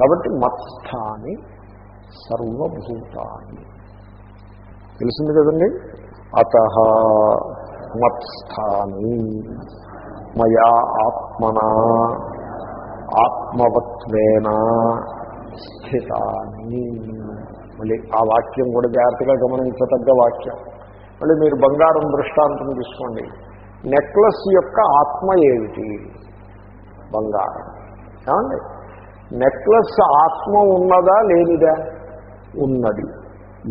కాబట్టి మత్స్థాని సర్వభూతాన్ని. తెలిసింది కదండి? అత మత్స్థాని మయా ఆత్మన ఆత్మవత్వేన స్థితాన్ని మళ్ళీ ఆ వాక్యం కూడా జాగ్రత్తగా గమనించదగ్గ వాక్యం. మళ్ళీ మీరు బంగారం దృష్టాంతం తీసుకోండి. నెక్లెస్ యొక్క ఆత్మ ఏమిటి? బంగారం. ఏమండి? నెక్లెస్ ఆత్మ ఉన్నదా లేనిదా ఉన్నది.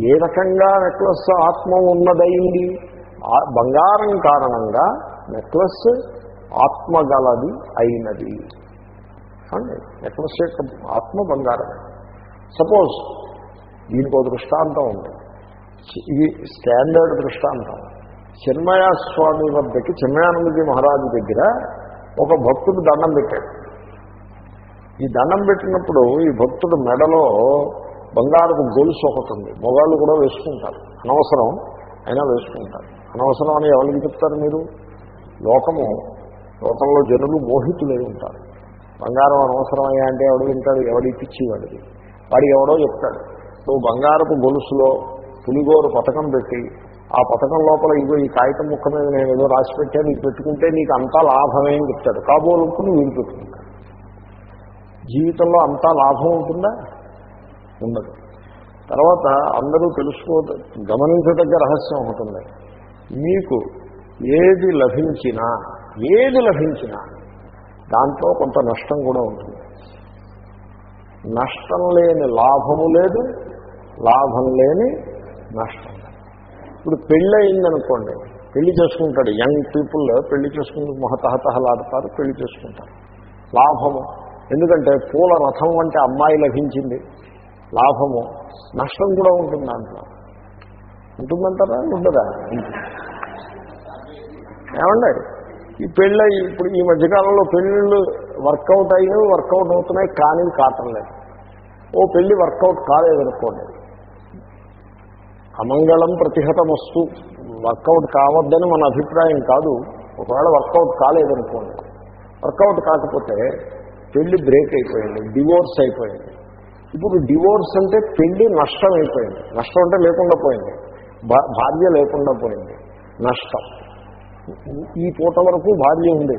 ఏ రకంగా నెక్లెస్ ఆత్మ ఉన్నదయింది ఆ బంగారం కారణంగా నెక్లెస్ ఆత్మగలది అయినది. అండి నెక్లెస్ యొక్క ఆత్మ బంగారమే సపోజ్ దీనికి ఒక దృష్టాంతం ఉంది. ఇది స్టాండర్డ్ దృష్టాంతం. చిన్మయాస్వామి వద్దకి చిన్మయానందజీ మహారాజు దగ్గర ఒక భక్తుడు దండం పెట్టాడు. ఈ దండం పెట్టినప్పుడు ఈ భక్తుడు మెడలో బంగారపు గొలుసు ఒకటి ఉంది మొగాళ్ళు కూడా వేసుకుంటారు. అనవసరం అయినా వేసుకుంటారు. అనవసరం అని ఎవరికి చెప్తారు మీరు? లోకము లోకంలో జనులు మోహితులై ఉంటారు. బంగారం అనవసరమయ్యా అంటే ఎవడు వింటాడు ఎవడి పిచ్చి వాడు ఎవడో చెప్తాడు. నువ్వు బంగారపు గొలుసులో పులిగోరు పథకం పెట్టి ఆ పథకం లోపల ఇగో ఈ కాగితం ముక్క మీద నేను ఏదో రాసి పెట్టాను ఇది పెట్టుకుంటే నీకు అంతా లాభమే అని చెప్తాడు. కాబోలుకుని వీలు పెట్టుకుంటాడు జీవితంలో అంతా లాభం ఉంటుందా? ఉండదు. తర్వాత అందరూ తెలుసుకో గమనించదగ్గ రహస్యం ఉంటుంది మీకు ఏది లభించినా ఏది లభించినా దాంట్లో కొంత నష్టం కూడా ఉంటుంది. నష్టం లేని లాభము లేదు లాభం లేని నష్టం ఇప్పుడు పెళ్ళి అయిందనుకోండి పెళ్ళి చేసుకుంటాడు. యంగ్ పీపుల్ పెళ్ళి చేసుకుంటూ మహతహతహలాడతారు పెళ్ళి చేసుకుంటారు. లాభము. ఎందుకంటే పూల రథం వంటి అమ్మాయి లభించింది. లాభము నష్టం కూడా ఉంటుంది దాంట్లో. ఉంటుందంటారా? ఉండదా? ఉంటుంది ఏమండి? ఈ పెళ్ళి ఇప్పుడు ఈ మధ్యకాలంలో పెళ్ళిళ్ళు వర్కౌట్ అయినవి వర్కౌట్ అవుతున్నాయి కానీ కాటం లేదు. ఓ పెళ్ళి వర్కౌట్ కాలేదనుకోండి. అమంగళం ప్రతిహతం వస్తూ వర్కౌట్ కావద్దని మన అభిప్రాయం కాదు. ఒకవేళ వర్కౌట్ కాలేదనుకోండి. వర్కౌట్ కాకపోతే పెళ్ళి బ్రేక్ అయిపోయింది డివోర్స్ అయిపోయింది. ఇప్పుడు డివోర్స్ అంటే పెళ్ళి నష్టం అయిపోయింది. నష్టం అంటే లేకుండా పోయింది. భా- భార్య లేకుండా పోయింది. నష్టం. ఈ పూట వరకు భార్య ఉంది.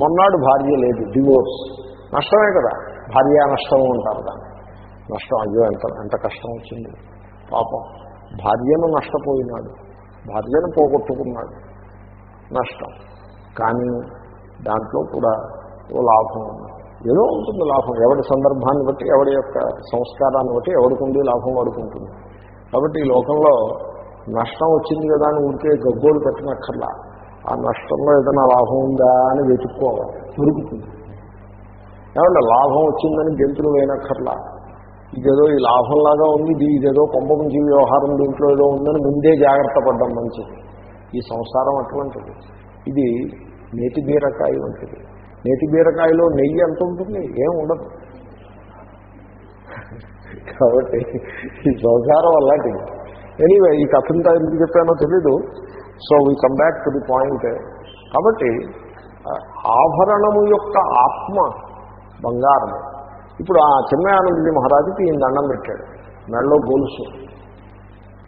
మొన్నాడు భార్య లేదు డివోర్స్. నష్టమే కదా. భార్య నష్టం ఉంటారు దాన్ని. నష్టం అయ్యో ఎంత ఎంత కష్టం వచ్చింది. పాపం. భార్యను నష్టపోయినాడు. భార్యను పోగొట్టుకున్నాడు. నష్టం. కానీ దాంట్లో కూడా ఓ లాభం ఉంది. ఏదో ఉంటుంది లాభం. ఎవడి సందర్భాన్ని బట్టి ఎవడి యొక్క సంస్కారాన్ని బట్టి ఎవడికి లాభం వాడుకుంటుంది. కాబట్టి ఈ లోకంలో నష్టం వచ్చింది కదా అని ఉంటే గగ్గోలు పెట్టనక్కర్లా. ఆ నష్టంలో ఏదైనా లాభం ఉందా అని వెతుక్కోవాలి. దొరుకుతుంది. ఏమంటే లాభం వచ్చిందని గెంతులు వేయనక్కర్లా. ఇదేదో ఈ లాభంలాగా ఉంది ఇది ఇదేదో జీవి వ్యవహారం దీంట్లో ఏదో ఉందని ముందే జాగ్రత్త పడ్డం మంచిది. ఈ సంసారం అటువంటిది. ఇది నేతి బీరకాయ వంటిది. నేతి బీరకాయలో నెయ్యి ఎంత ఉంటుంది? ఏం ఉండదు. కాబట్టి ఈ సంసారం అలాంటిది. ఎనీవే ఈ కథంతా ఎందుకు చెప్పానో తెలీదు. So we come back to the point కాబట్టి ఆభరణము యొక్క ఆత్మ బంగారం ఇప్పుడు ఆ చిన్నయానందజీ మహారాజుకి ఈయన దండం పెట్టాడు. మెడలో గొలుసు.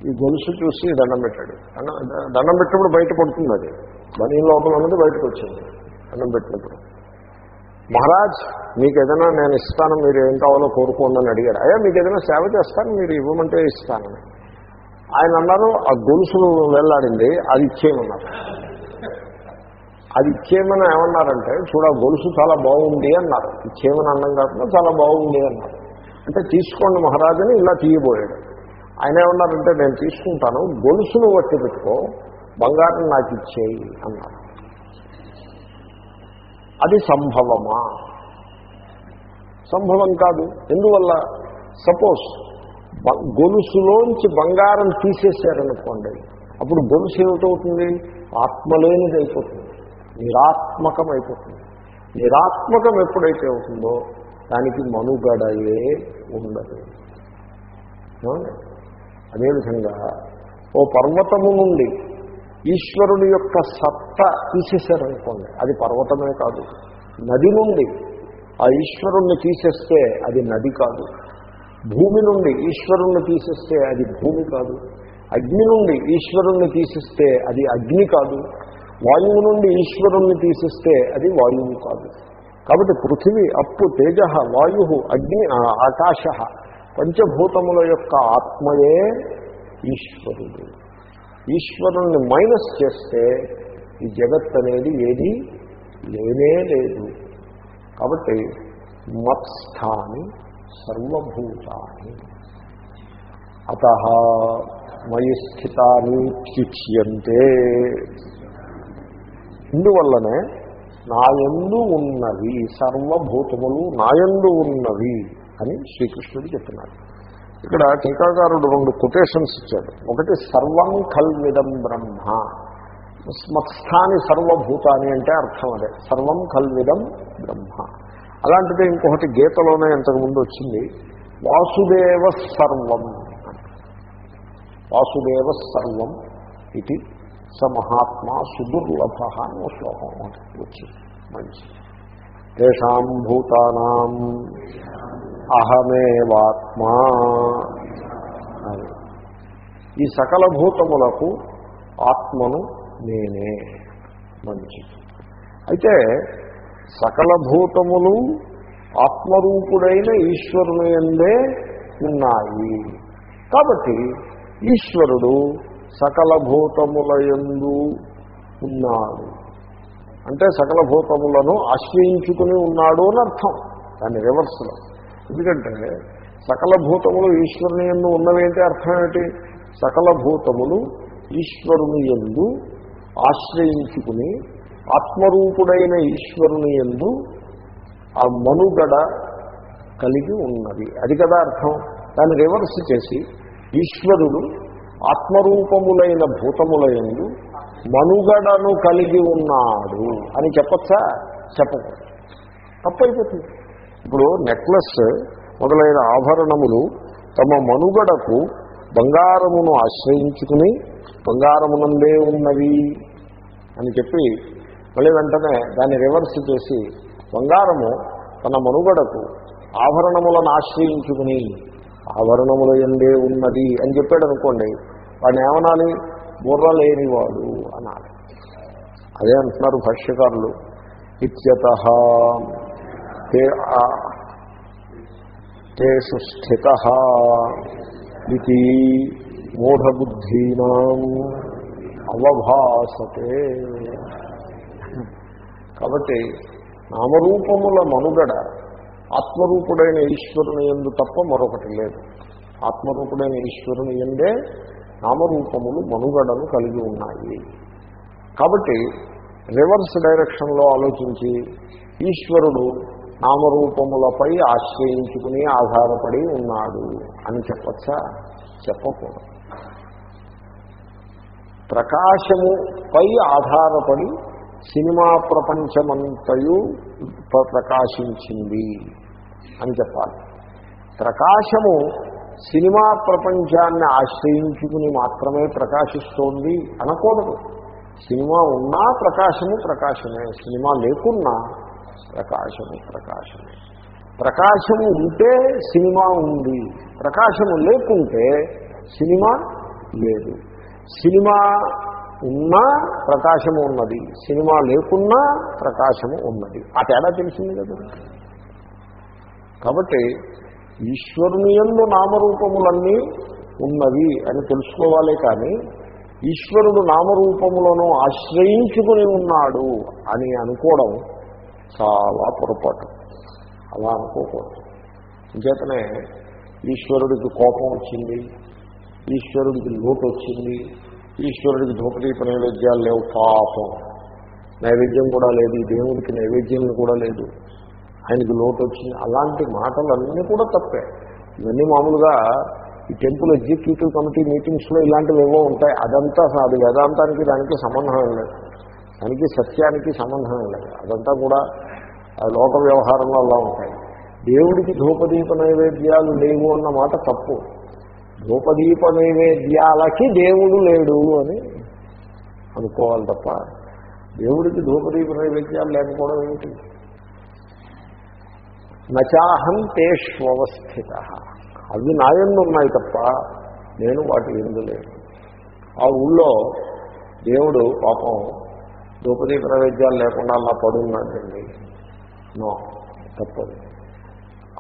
ఈ గొలుసు చూసి దండం పెట్టాడు. దండం దండం పెట్టినప్పుడు బయట పడుతుంది అది. బనీ లోపల ఉన్నది బయటకు వచ్చింది. దండం పెట్టినప్పుడు. మహారాజ్ మీకు ఏదైనా నేను ఇస్తాను మీరు ఏం కావాలో కోరుకోండి అని అడిగాడు. అయ్యా మీకు ఏదైనా సేవ చేస్తాను మీరు ఇవ్వమంటే ఇస్తానని. ఆయన అన్నారు ఆ గొలుసు వెళ్ళాడింది అది ఇచ్చేయమన్నారు. అది ఇచ్చేయమని ఏమన్నారంటే చూడ గొలుసు చాలా బాగుంది అన్నారు. ఇచ్చేయమని అన్నం కాకుండా చాలా బాగుంది అన్నారు. అంటే తీసుకోండి మహారాజుని ఇలా తీయబోయాడు. ఆయన ఏమన్నారంటే నేను తీసుకుంటాను గొలుసును వట్టి పెట్టుకో బంగారం నాకు ఇచ్చేయి అన్నారు. అది సంభవమా? సంభవం కాదు. ఎందువల్ల? సపోజ్ గొలుసులోంచి బంగారం తీసేశారనుకోండి అప్పుడు గొలుసు ఏమిటవుతుంది? ఆత్మలేనిది అయిపోతుంది నిరాత్మకం అయిపోతుంది నిరాత్మకం ఎప్పుడైతే అవుతుందో దానికి మనుగడయే ఉండదు. అదేవిధంగా ఓ పర్వతము నుండి ఈశ్వరుని యొక్క సత్త తీసేశారనుకోండి అది పర్వతమే కాదు. నది నుండి ఆ ఈశ్వరుణ్ణి తీసేస్తే అది నది కాదు. భూమి నుండి ఈశ్వరుణ్ణి తీసేస్తే అది భూమి కాదు. అగ్ని నుండి ఈశ్వరుణ్ణి తీసిస్తే అది అగ్ని కాదు. వాయువు నుండి ఈశ్వరుణ్ణి తీసిస్తే అది వాయువు కాదు. కాబట్టి పృథివీ అప్పు తేజ వాయు అగ్ని ఆకాశ పంచభూతముల యొక్క ఆత్మయే ఈశ్వరుడు. ఈశ్వరుణ్ణి మైనస్ చేస్తే ఈ జగత్ అనేది ఏది లేనే లేదు. కాబట్టి మత్స్థాని సర్వభూతాని. అత మయి స్థితాని క్షిక్ష్యంతే ఇందువల్లనే నాయందు ఉన్నవి సర్వభూతములు నాయందు ఉన్నవి అని శ్రీకృష్ణుడు చెప్తున్నాడు ఇక్కడ టీకాకారుడు రెండు కొటేషన్స్ ఇచ్చాడు. ఒకటి సర్వం కల్విదం బ్రహ్మ. మత్స్థాని సర్వభూతాని అంటే అర్థం అదే. సర్వం కల్విదం బ్రహ్మ. అలాంటిదే ఇంకొకటి గీతలోనే ఇంతకుముందు వచ్చింది. వాసుదేవ సర్వం వాసుదేవ సర్వం ఇది స మహాత్మా సుదుర్లభ అని ఒక శ్లోకం వచ్చింది. మంచి తేషాం భూతానాం అహమేవాత్మా ఈ సకల భూతములకు ఆత్మను నేనే మంచిది అయితే సకల భూతములు ఆత్మరూపుడైన ఈశ్వరుని ఎందే ఉన్నాయి। కాబట్టి ఈశ్వరుడు సకల భూతముల ఎందు ఉన్నాడు। అంటే సకల భూతములను ఆశ్రయించుకుని ఉన్నాడు అని అర్థం దాని రివర్స్లో. ఎందుకంటే సకల భూతములు ఈశ్వరుని ఎందు ఉన్నవేంటి అర్థం ఏమిటి? సకల భూతములు ఈశ్వరుని ఎందు ఆశ్రయించుకుని ఆత్మరూపుడైన ఈశ్వరుని ఎందు ఆ మనుగడ కలిగి ఉన్నది. అది కదా అర్థం. దాన్ని రివర్స్ చేసి ఈశ్వరుడు ఆత్మరూపములైన భూతముల ఎందు మనుగడను కలిగి ఉన్నాడు అని చెప్పచ్చా? చెప్పకూడదు. తప్పైపోతుంది. ఇప్పుడు నెక్లెస్ మొదలైన ఆభరణములు తమ మనుగడకు బంగారమును ఆశ్రయించుకుని బంగారమునందే ఉన్నవి అని చెప్పి మళ్ళీ వెంటనే దాన్ని రివర్స్ చేసి బంగారము తన మనుగడకు ఆభరణములను ఆశ్రయించుకుని ఆభరణముల ఎందే ఉన్నది అని చెప్పాడు అనుకోండి వాడిని ఏమనాలి? బుర్ర లేనివాడు అనాలి అదే అంటున్నారు భాష్యకారులు. ఇత్యత తేషు స్థిత ఇది మూఢబుద్ధీనా అవభాసతే. కాబట్టి నామరూపముల మనుగడ ఆత్మరూపుడైన ఈశ్వరుని ఎందు తప్ప మరొకటి లేదు. ఆత్మరూపుడైన ఈశ్వరుని ఎందే నామరూపములు మనుగడను కలిగి ఉన్నాయి. కాబట్టి రివర్స్ డైరెక్షన్లో ఆలోచించి ఈశ్వరుడు నామరూపములపై ఆశ్రయించుకుని ఆధారపడి ఉన్నాడు అని చెప్పచ్చా? చెప్పకూడదు. ప్రకాశముపై ఆధారపడి సినిమా ప్రపంచమంతయు ప్రకాశించింది అని చెప్పాలి. ప్రకాశము సినిమా ప్రపంచాన్ని ఆశ్రయించుకుని మాత్రమే ప్రకాశిస్తోంది అనకూడదు. సినిమా ఉన్నా ప్రకాశము ప్రకాశమే సినిమా లేకున్నా ప్రకాశము ప్రకాశమే. ప్రకాశము ఉంటే సినిమా ఉంది ప్రకాశము లేకుంటే సినిమా లేదు. సినిమా ఉన్నా ప్రకాశము ఉన్నది సినిమా లేకున్నా ప్రకాశము ఉన్నది. ఆ తేడా తెలిసింది కదా? కాబట్టి ఈశ్వరుని ఎందు నామరూపములన్నీ ఉన్నవి అని తెలుసుకోవాలి కానీ ఈశ్వరుడు నామరూపములను ఆశ్రయించుకుని ఉన్నాడు అని అనుకోవడం చాలా పొరపాటు. అలా అనుకోకూడదు. ఇంకేతనే ఈశ్వరుడికి కోపం వచ్చింది ఈశ్వరుడికి లోటు వచ్చింది ఈశ్వరుడికి ధూపదీప నైవేద్యాలు లేవు పాపం. నైవేద్యం కూడా లేదు ఈ దేవుడికి నైవేద్యం కూడా లేదు. ఆయనకి లోటు వచ్చింది అలాంటి మాటలన్నీ కూడా తప్పే. ఇవన్నీ మామూలుగా ఈ టెంపుల్ ఎగ్జిక్యూటివ్ కమిటీ మీటింగ్స్లో ఇలాంటివి ఏవో ఉంటాయి. అదంతా అది వేదాంతానికి దానికి సంబంధం లేదు. దానికి సత్యానికి సంబంధం లేదు. అదంతా కూడా ఆ లోక వ్యవహారంలో అలా ఉంటాయి. దేవుడికి ధూపదీప నైవేద్యాలు లేవు అన్న మాట తప్పు. ధూపదీప నైవేద్యాలకి దేవుడు లేడు అని అనుకోవాలి తప్ప దేవుడికి ధూపదీప నైవేద్యాలు లేకపోవడం ఏమిటి? నచాహం తేష్వస్థిత అవి నాయందు ఉన్నాయి తప్ప నేను వాటి ఎందు లేను. ఆ ఊళ్ళో దేవుడు పాపం ద్రౌపదీ ప్రవేద్యాలు లేకుండా అలా పడున్నాడండి. నో తప్పదు.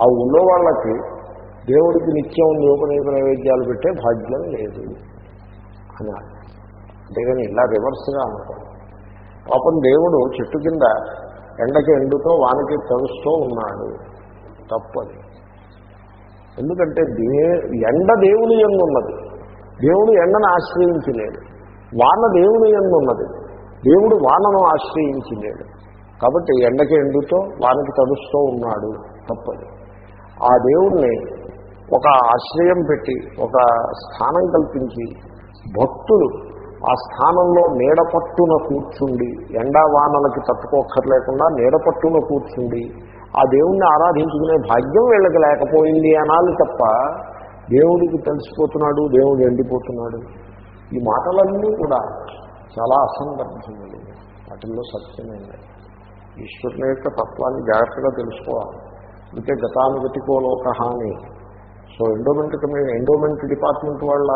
ఆ ఊళ్ళో వాళ్ళకి దేవుడికి నిత్యం ద్రౌపదీ ప్రవేద్యాలు పెట్టే భాగ్యం లేదు అని అంతేగాని ఇలా రివర్స్గా అనుకోండి పాపం దేవుడు చెట్టు కింద ఎండకి ఎండుతో వానకి తడుస్తూ ఉన్నాడు. తప్పది. ఎందుకంటే దే ఎండ దేవుని ఎందు ఉన్నది దేవుడు ఎండను ఆశ్రయించలేడు వాన దేవుని ఎందు ఉన్నది దేవుడు వానను ఆశ్రయించలేడు కాబట్టి ఎండకి ఎండుతో వానకి తడుస్తూ ఉన్నాడు తప్పది. ఆ దేవుణ్ణి ఒక ఆశ్రయం పెట్టి ఒక స్థానం కల్పించి భక్తులు ఆ స్థానంలో నీడపట్టున కూర్చుండి ఎండా వానలకి తట్టుకోక్కర్లేకుండా నీడపట్టున కూర్చుండి ఆ దేవుణ్ణి ఆరాధించుకునే భాగ్యం వీళ్ళకి లేకపోయింది అనాలి తప్ప దేవుడికి తెలిసిపోతున్నాడు దేవుడు ఎండిపోతున్నాడు. ఈ మాటలన్నీ కూడా చాలా అసందర్భములు వాటిల్లో సత్యమైనది ఈశ్వరుని యొక్క తత్వాన్ని జాగ్రత్తగా తెలుసుకోవాలి. అంటే గతానుగతికో లోక హాని సో ఎండోమెంట్ ఎండోమెంట్ డిపార్ట్మెంట్ వాళ్ళ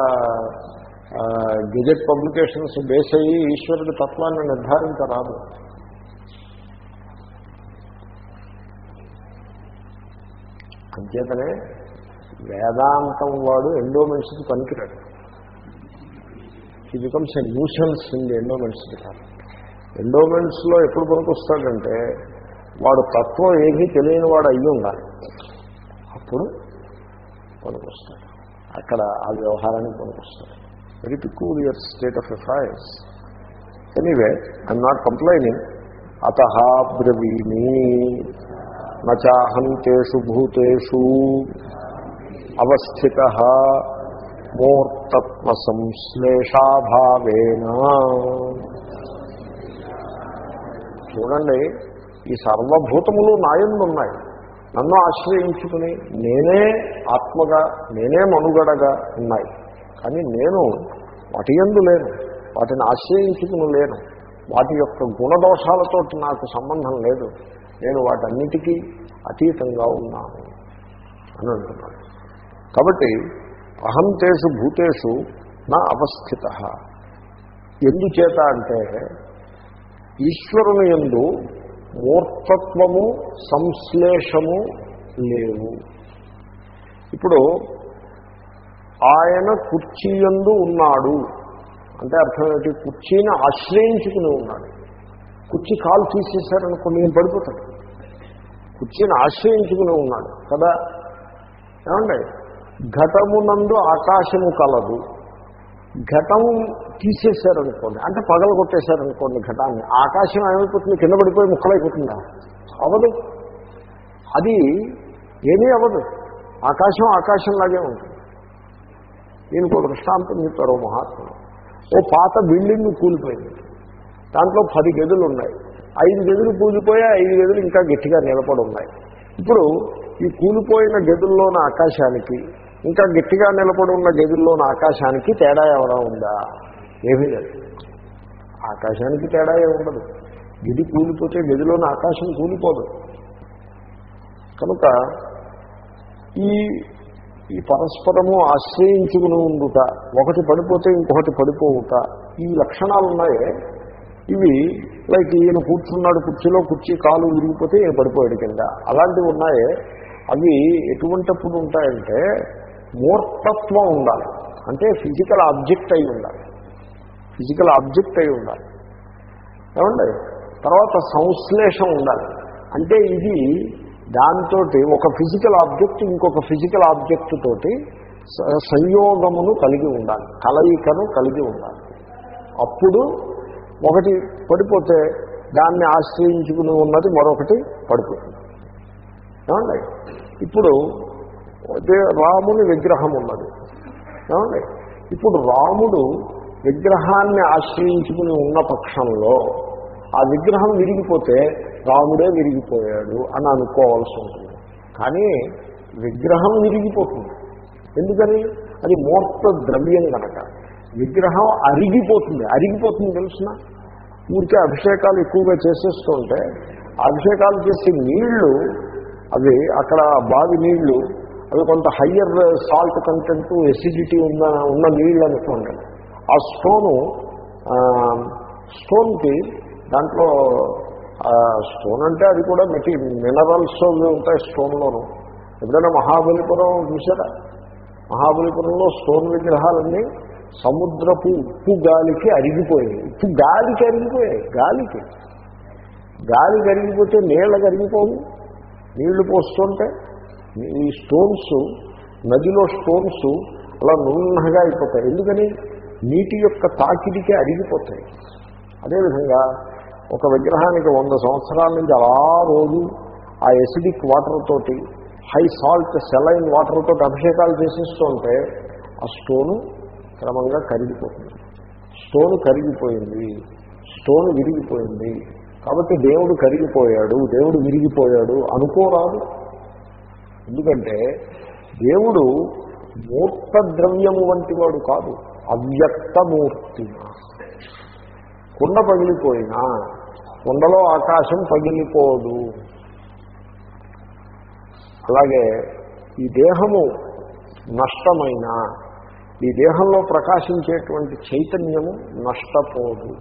గెజెట్ పబ్లికేషన్స్ బేస్ అయ్యి ఈశ్వరుడి తత్వాన్ని నిర్ధారించరాదు. అంచేతనే వేదాంతం వాడు ఎండోమెంట్స్కి పనికిరాడు. ఈ becomes a nuisance in the endowments department ఎండోమెంట్స్లో ఎప్పుడు పనికొస్తాడంటే వాడు తత్వం ఏమీ తెలియని వాడు అయ్యి ఉండాలి. అప్పుడు పనికొస్తాడు. అక్కడ ఆ వ్యవహారానికి పనికొస్తాడు. Very peculiar state of affairs anyway I'm not complaining అత బ్రవీణి నచాహం తేషు భూతేషు అవస్థిత మూర్తత్వ సంశ్లేషాభావేన చూడండి ఈ సర్వభూతములు నాయందున్నాయి నన్ను ఆశ్రయించుకుని నేనే ఆత్మగా నేనే మనుగడగా ఉన్నాయి. కానీ నేను వాటి ఎందు లేను వాటిని ఆశ్రయించుకుని లేను. వాటి యొక్క గుణదోషాలతో నాకు సంబంధం లేదు. నేను వాటన్నిటికీ అతీతంగా ఉన్నాను అని అంటున్నాడు. కాబట్టి అహం తేషు భూతేషు నా అవస్థిత. ఎందుచేత అంటే ఈశ్వరుని ఎందు మూర్తత్వము సంశ్లేషము లేవు. ఇప్పుడు ఆయన కుర్చీ యందు ఉన్నాడు. అంటే అర్థం ఏంటి కుర్చీని ఆశ్రయించుకుని ఉన్నాడు. కుర్చీ కాలు తీసేశారనుకోండి నేను పడిపోతాడు కుర్చీని ఆశ్రయించుకుని ఉన్నాడు. కదా? ఏమండి? ఘటమునందు ఆకాశము కలదు. ఘటం తీసేశారనుకోండి అంటే పగల కొట్టేశారనుకోండి ఘటాన్ని ఆకాశం ఏమైపోతుంది? కింద పడిపోయి ముక్కలైపోతుందా? అవదు. అది ఏమీ అవ్వదు ఆకాశం ఆకాశంలాగే ఉంటుంది. దీనికి ఒక దృష్టాంతం చెప్తారు ఓ మహాత్ముడు. ఓ పాత బిల్డింగ్ కూలిపోయింది. దాంట్లో పది గదులు ఉన్నాయి. ఐదు గదులు కూలిపోయి ఐదు గదులు ఇంకా గట్టిగా నిలబడి ఉన్నాయి. ఇప్పుడు ఈ కూలిపోయిన గదుల్లోని ఆకాశానికి ఇంకా గట్టిగా నిలబడి ఉన్న గదుల్లోని ఆకాశానికి తేడా ఎవరా ఉందా? ఏమీ లేదు. ఆకాశానికి తేడా ఏముండదు ఉండదు. గది కూలిపోతే గదిలోని ఆకాశం కూలిపోదు. కనుక ఈ ఈ పరస్పరము ఆశ్రయించుకుని ఉండుట ఒకటి పడిపోతే ఇంకొకటి పడిపోవుట ఈ లక్షణాలు ఉన్నాయే ఇవి లైక్ ఈయన కూర్చున్నాడు కుర్చీలో కుర్చీ కాలు విరిగిపోతే ఈయన పడిపోయాడు కింద. అలాంటివి ఉన్నాయే. అవి ఎటువంటిప్పుడు ఉంటాయంటే మూర్తత్వం ఉండాలి. అంటే ఫిజికల్ ఆబ్జెక్ట్ అయి ఉండాలి. ఫిజికల్ ఆబ్జెక్ట్ అయి ఉండాలి. ఏమండి? తర్వాత సంశ్లేషం ఉండాలి. అంటే ఇది దాంతో ఒక ఫిజికల్ ఆబ్జెక్ట్ ఇంకొక ఫిజికల్ ఆబ్జెక్ట్ తోటి స- సంయోగమును కలిగి ఉండాలి. కలయికను కలిగి ఉండాలి. అప్పుడు ఒకటి పడిపోతే దాన్ని ఆశ్రయించుకుని ఉన్నది మరొకటి పడిపోతుంది ఏమండి? ఇప్పుడు రాముని విగ్రహం ఉన్నది. ఏమండి? ఇప్పుడు రాముడు విగ్రహాన్ని ఆశ్రయించుకుని ఉన్న పక్షంలో ఆ విగ్రహం విరిగిపోతే రాముడే విరిగిపోయాడు అని అనుకోవాల్సి ఉంటుంది. కానీ విగ్రహం విరిగిపోతుంది. ఎందుకని? అది మూర్త ద్రవ్యం కనుక. విగ్రహం అరిగిపోతుంది. అరిగిపోతుంది తెలుసిన? ఊరికే అభిషేకాలు ఎక్కువగా చేసేస్తుంటే అభిషేకాలు చేసే నీళ్ళు అవి అక్కడ బావి నీళ్ళు అవి కొంత హయ్యర్ సాల్ట్ కంటెంట్ ఎసిడిటీ ఉన్న ఉన్న నీళ్ళు అనుకోండి. ఆ స్టోను స్టోన్కి దాంట్లో స్టోన్ అంటే అది కూడా మెటీ మినరల్స్ ఉంటాయి స్టోన్లోను. ఎప్పుడైనా మహాబలిపురం చూసారా మహాబలిపురంలో స్టోన్ విగ్రహాలన్నీ సముద్రపు ఉప్పు గాలికి అరిగిపోయాయి. ఉప్పు గాలికి అరిగిపోయాయి. గాలికి. గాలి కరిగిపోతే నీళ్ళ కరిగిపోవు. నీళ్ళు పోస్తుంటే ఈ స్టోన్స్ నదిలో స్టోన్స్ అలా నున్నగా అయిపోతాయి. ఎందుకని? నీటి యొక్క తాకిడికే అరిగిపోతాయి. అదేవిధంగా ఒక విగ్రహానికి వంద సంవత్సరాల నుంచి అలా రోజు ఆ ఎసిడిక్ వాటర్ తోటి హై సాల్ట్ సెలైన్ వాటర్ తోటి అభిషేకాలు చేసిస్తుంటే ఆ స్టోను క్రమంగా కరిగిపోతుంది. స్టోన్ కరిగిపోయింది. స్టోన్ విరిగిపోయింది. కాబట్టి దేవుడు కరిగిపోయాడు దేవుడు విరిగిపోయాడు అనుకోరాదు. ఎందుకంటే దేవుడు మూర్త ద్రవ్యము వంటి వాడు కాదు అవ్యక్తమూర్తి. కుండ పగిలిపోయినా కుండలో ఆకాశం పగిలిపోదు. అలాగే ఈ దేహము నష్టమైన ఈ దేహంలో ప్రకాశించేటువంటి చైతన్యము నష్టపోదు.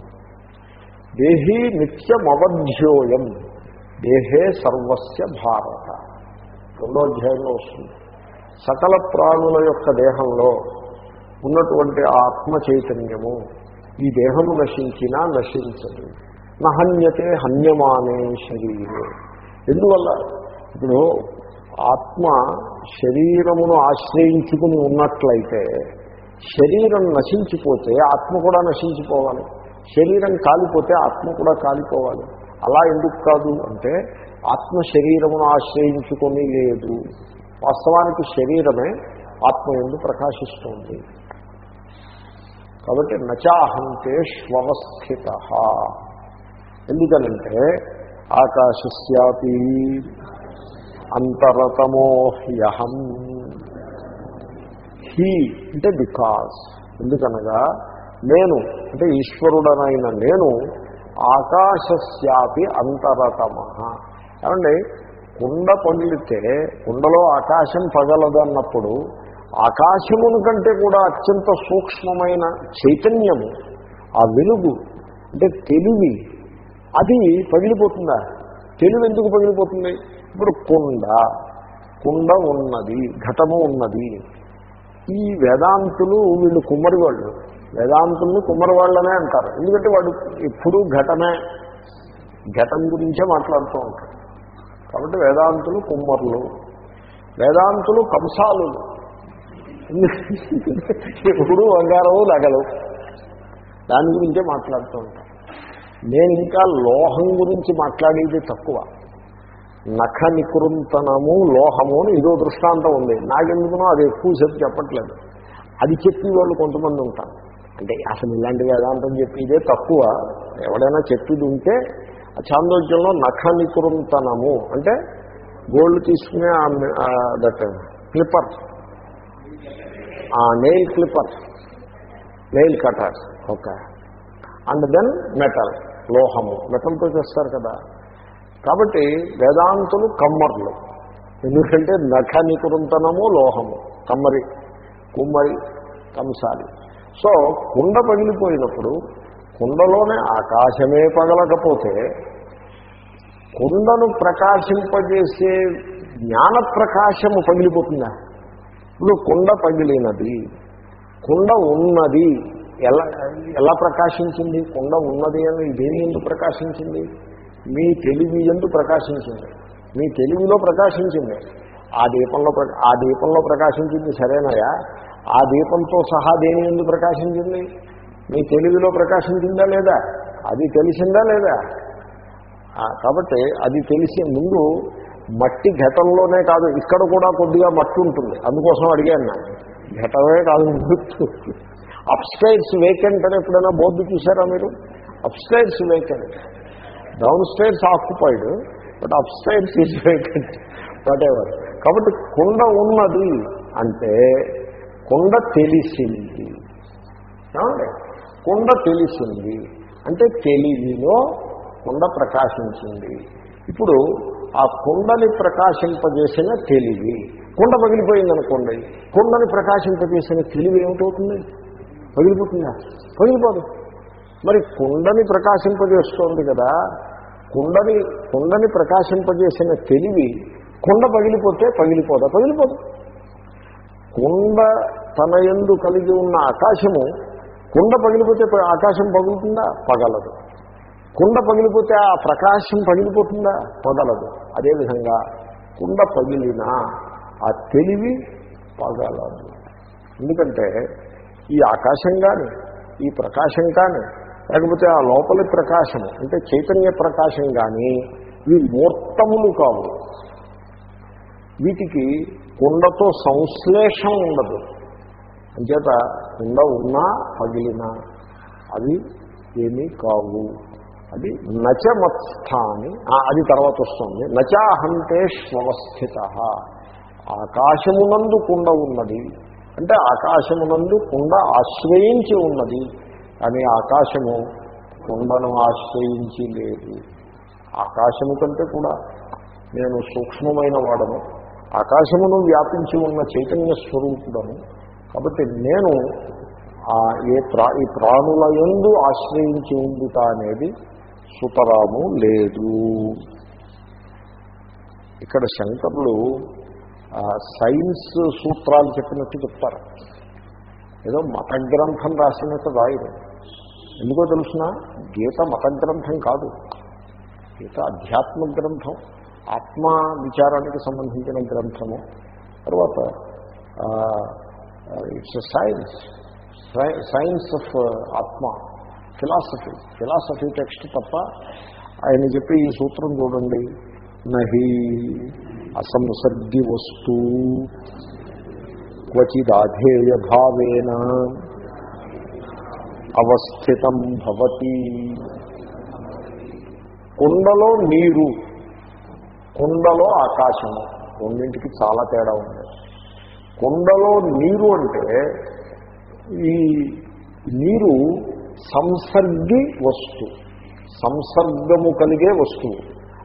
దేహీ నిత్యమవధ్యోయం దేహే సర్వస్య భారత. రెండో అధ్యాయంలో వస్తుంది. సకల ప్రాణుల యొక్క దేహంలో ఉన్నటువంటి ఆత్మ చైతన్యము ఈ దేహము నశించినా నశించదు. నహన్యతే హన్యమానే శరీరే. ఎందువల్ల? ఇప్పుడు ఆత్మ శరీరమును ఆశ్రయించుకుని ఉన్నట్లయితే శరీరం నశించిపోతే ఆత్మ కూడా నశించిపోవాలి. శరీరం కాలిపోతే ఆత్మ కూడా కాలిపోవాలి. అలా ఎందుకు కాదు అంటే ఆత్మ శరీరమును ఆశ్రయించుకొని లేదు. వాస్తవానికి శరీరమే ఆత్మ ఎందు ప్రకాశిస్తుంది. కాబట్టి నచాహంతే స్వస్థిత ఎందుకనంటే ఆకాశస్యాపి అంతరతమోహ్యహం. హీ అంటే బికాస్. ఎందుకనగా నేను అంటే ఈశ్వరుడనైన నేను ఆకాశస్యాపి అంతరతమ. ఏమండి? కుండ పగిలితే కుండలో ఆకాశం పగలదన్నప్పుడు ఆకాశమును కంటే కూడా అత్యంత సూక్ష్మమైన చైతన్యము ఆ వెలుగు అంటే తెలివి అది పగిలిపోతుందా? తెలివి ఎందుకు పగిలిపోతుంది? ఇప్పుడు కుండ కుండ ఉన్నది ఘటము ఉన్నది. ఈ వేదాంతులు వీళ్ళు కుమ్మరి వాళ్ళు వేదాంతుల్ని కుమ్మరి వాళ్ళనే అంటారు. ఎందుకంటే వాడు ఎప్పుడూ ఘటమే. ఘటం గురించే మాట్లాడుతూ ఉంటారు కాబట్టి వేదాంతులు కుమ్మరులు. వేదాంతులు కంసాలు. ఎప్పుడు బంగారము నగలు. దాని గురించే మాట్లాడుతూ ఉంటారు. నేను ఇంకా లోహం గురించి మాట్లాడేది తక్కువ. నఖ నికృంతనము లోహము అని ఇదో దృష్టాంతం ఉంది. నాకెందుకునో అది ఎక్కువసేపు చెప్పట్లేదు. అది చెప్పి వాళ్ళు కొంతమంది ఉంటారు. అంటే అసలు ఇలాంటి వేదాంతం చెప్పి ఇదే తక్కువ. ఎవడైనా చెప్పేది ఉంటే ఆ చాందోగ్యంలో నఖ నికృంతనము అంటే గోల్డ్ తీసుకునే that clipper. Nail clipper. Nail cutter okay. And then metal. లోహము. మెటల్తో చేస్తారు కదా. కాబట్టి వేదాంతులు కమ్మర్లు. ఎందుకంటే నఖ నికృంతనము లోహము. కమ్మరి కుమ్మరి కంసాలి సో కుండ పగిలిపోయినప్పుడు కుండలోనే ఆకాశమే పగలకపోతే కుండను ప్రకాశింపజేసే జ్ఞాన ప్రకాశము పగిలిపోతుందా? ఇప్పుడు కుండ పగిలినది కుండ ఉన్నది ఎలా ఎలా ప్రకాశించింది? కుండ ఉన్నది అని దేని ఎందుకు ప్రకాశించింది? మీ తెలివి ఎందు ప్రకాశించింది. మీ తెలివిలో ప్రకాశించింది. ఆ దీపంలో ఆ దీపంలో ప్రకాశించింది సరేనాయా ఆ దీపంతో సహా దేని ఎందుకు ప్రకాశించింది? మీ తెలివిలో ప్రకాశించిందా లేదా? అది తెలిసిందా లేదా? కాబట్టి అది తెలిసి ముందు మట్టి ఘటంలోనే కాదు ఇక్కడ కూడా కొద్దిగా మట్టి ఉంటుంది. అందుకోసం అడిగాను నేను. ఘటమే కాదు అప్స్టైర్స్ వేకెంట్ అని ఎప్పుడైనా బోర్డు చూసారా మీరు? Upstairs vacant downstairs occupied but upstairs is vacant whatever కాబట్టి కుండ ఉన్నది అంటే కుండ తెలిసింది. ఏమండి? కుండ తెలిసింది. అంటే తెలివిలో కుండ ప్రకాశించింది. ఇప్పుడు ఆ కుండని ప్రకాశింపజేసిన తెలివి. కుండ పగిలిపోయిందనుకోండి కుండని ప్రకాశింపజేసిన తెలివి ఏమిటవుతుంది? పగిలిపోతుందా? పగిలిపోదు. మరి కుండని ప్రకాశింపజేస్తోంది కదా. కుండని కుండని ప్రకాశింపజేసిన తెలివి కుండ పగిలిపోతే పగిలిపోదా? పగిలిపోదు. కుండ తన ఎందు కలిగి ఉన్న ఆకాశము కుండ పగిలిపోతే ఆకాశం పగులుతుందా? పగలదు. కుండ పగిలిపోతే ఆ ప్రకాశం పగిలిపోతుందా? పగలదు. అదేవిధంగా కుండ పగిలినా ఆ తెలివి పగలదు. ఎందుకంటే ఈ ఆకాశం కానీ ఈ ప్రకాశం కానీ లేకపోతే ఆ లోపలి ప్రకాశము అంటే చైతన్య ప్రకాశం కానీ ఇవి మూర్తములు కావు. వీటికి కుండతో సంశ్లేషం ఉండదు. అంచేత కుండ ఉన్నా పగిలినా అవి ఏమీ కావు. అది నచమత్స్థాని ఆ, అది తర్వాత వస్తుంది. నచాహంతే శ్వవస్థిత ఆకాశమునందు కుండ ఉన్నది. అంటే ఆకాశమునందు కుండ ఆశ్రయించి ఉన్నది. కానీ ఆకాశము కుండను ఆశ్రయించి లేదు ఆకాశము కంటే కూడా నేను సూక్ష్మమైన వాడను. ఆకాశమును వ్యాపించి ఉన్న చైతన్య స్వరూపుడను. కాబట్టి నేను ఆ ఏ ప్రా ఈ ప్రాణుల ఎందు ఆశ్రయించి ఉండుట అనేది సుతరాము లేదు. ఇక్కడ శంకరులు సైన్స్ సూత్రాలు చెప్పినట్టు చెప్తారు. ఏదో మత గ్రంథం రాసినట్టు రాయరు. ఎందుకో తెలుసిన? గీత మత గ్రంథం కాదు. గీత అధ్యాత్మ గ్రంథం ఆత్మ విచారానికి సంబంధించిన గ్రంథము. తర్వాత ఇట్స్ సైన్స్ సైన్స్ ఆఫ్ ఆత్మ. ఫిలాసఫీ ఫిలాసఫీ టెక్స్ట్ తప్ప ఆయన చెప్పి ఈ సూత్రం చూడండి. నహి అసంసర్గి వస్తు క్వచిదాధేయ భావేన అవస్థితం భవతి. కుండలో నీరు కుండలో ఆకాశము రెండింటికి చాలా తేడా ఉంది. కుండలో నీరు అంటే ఈ నీరు సంసర్గి వస్తు సంసర్గము కలిగే వస్తువు.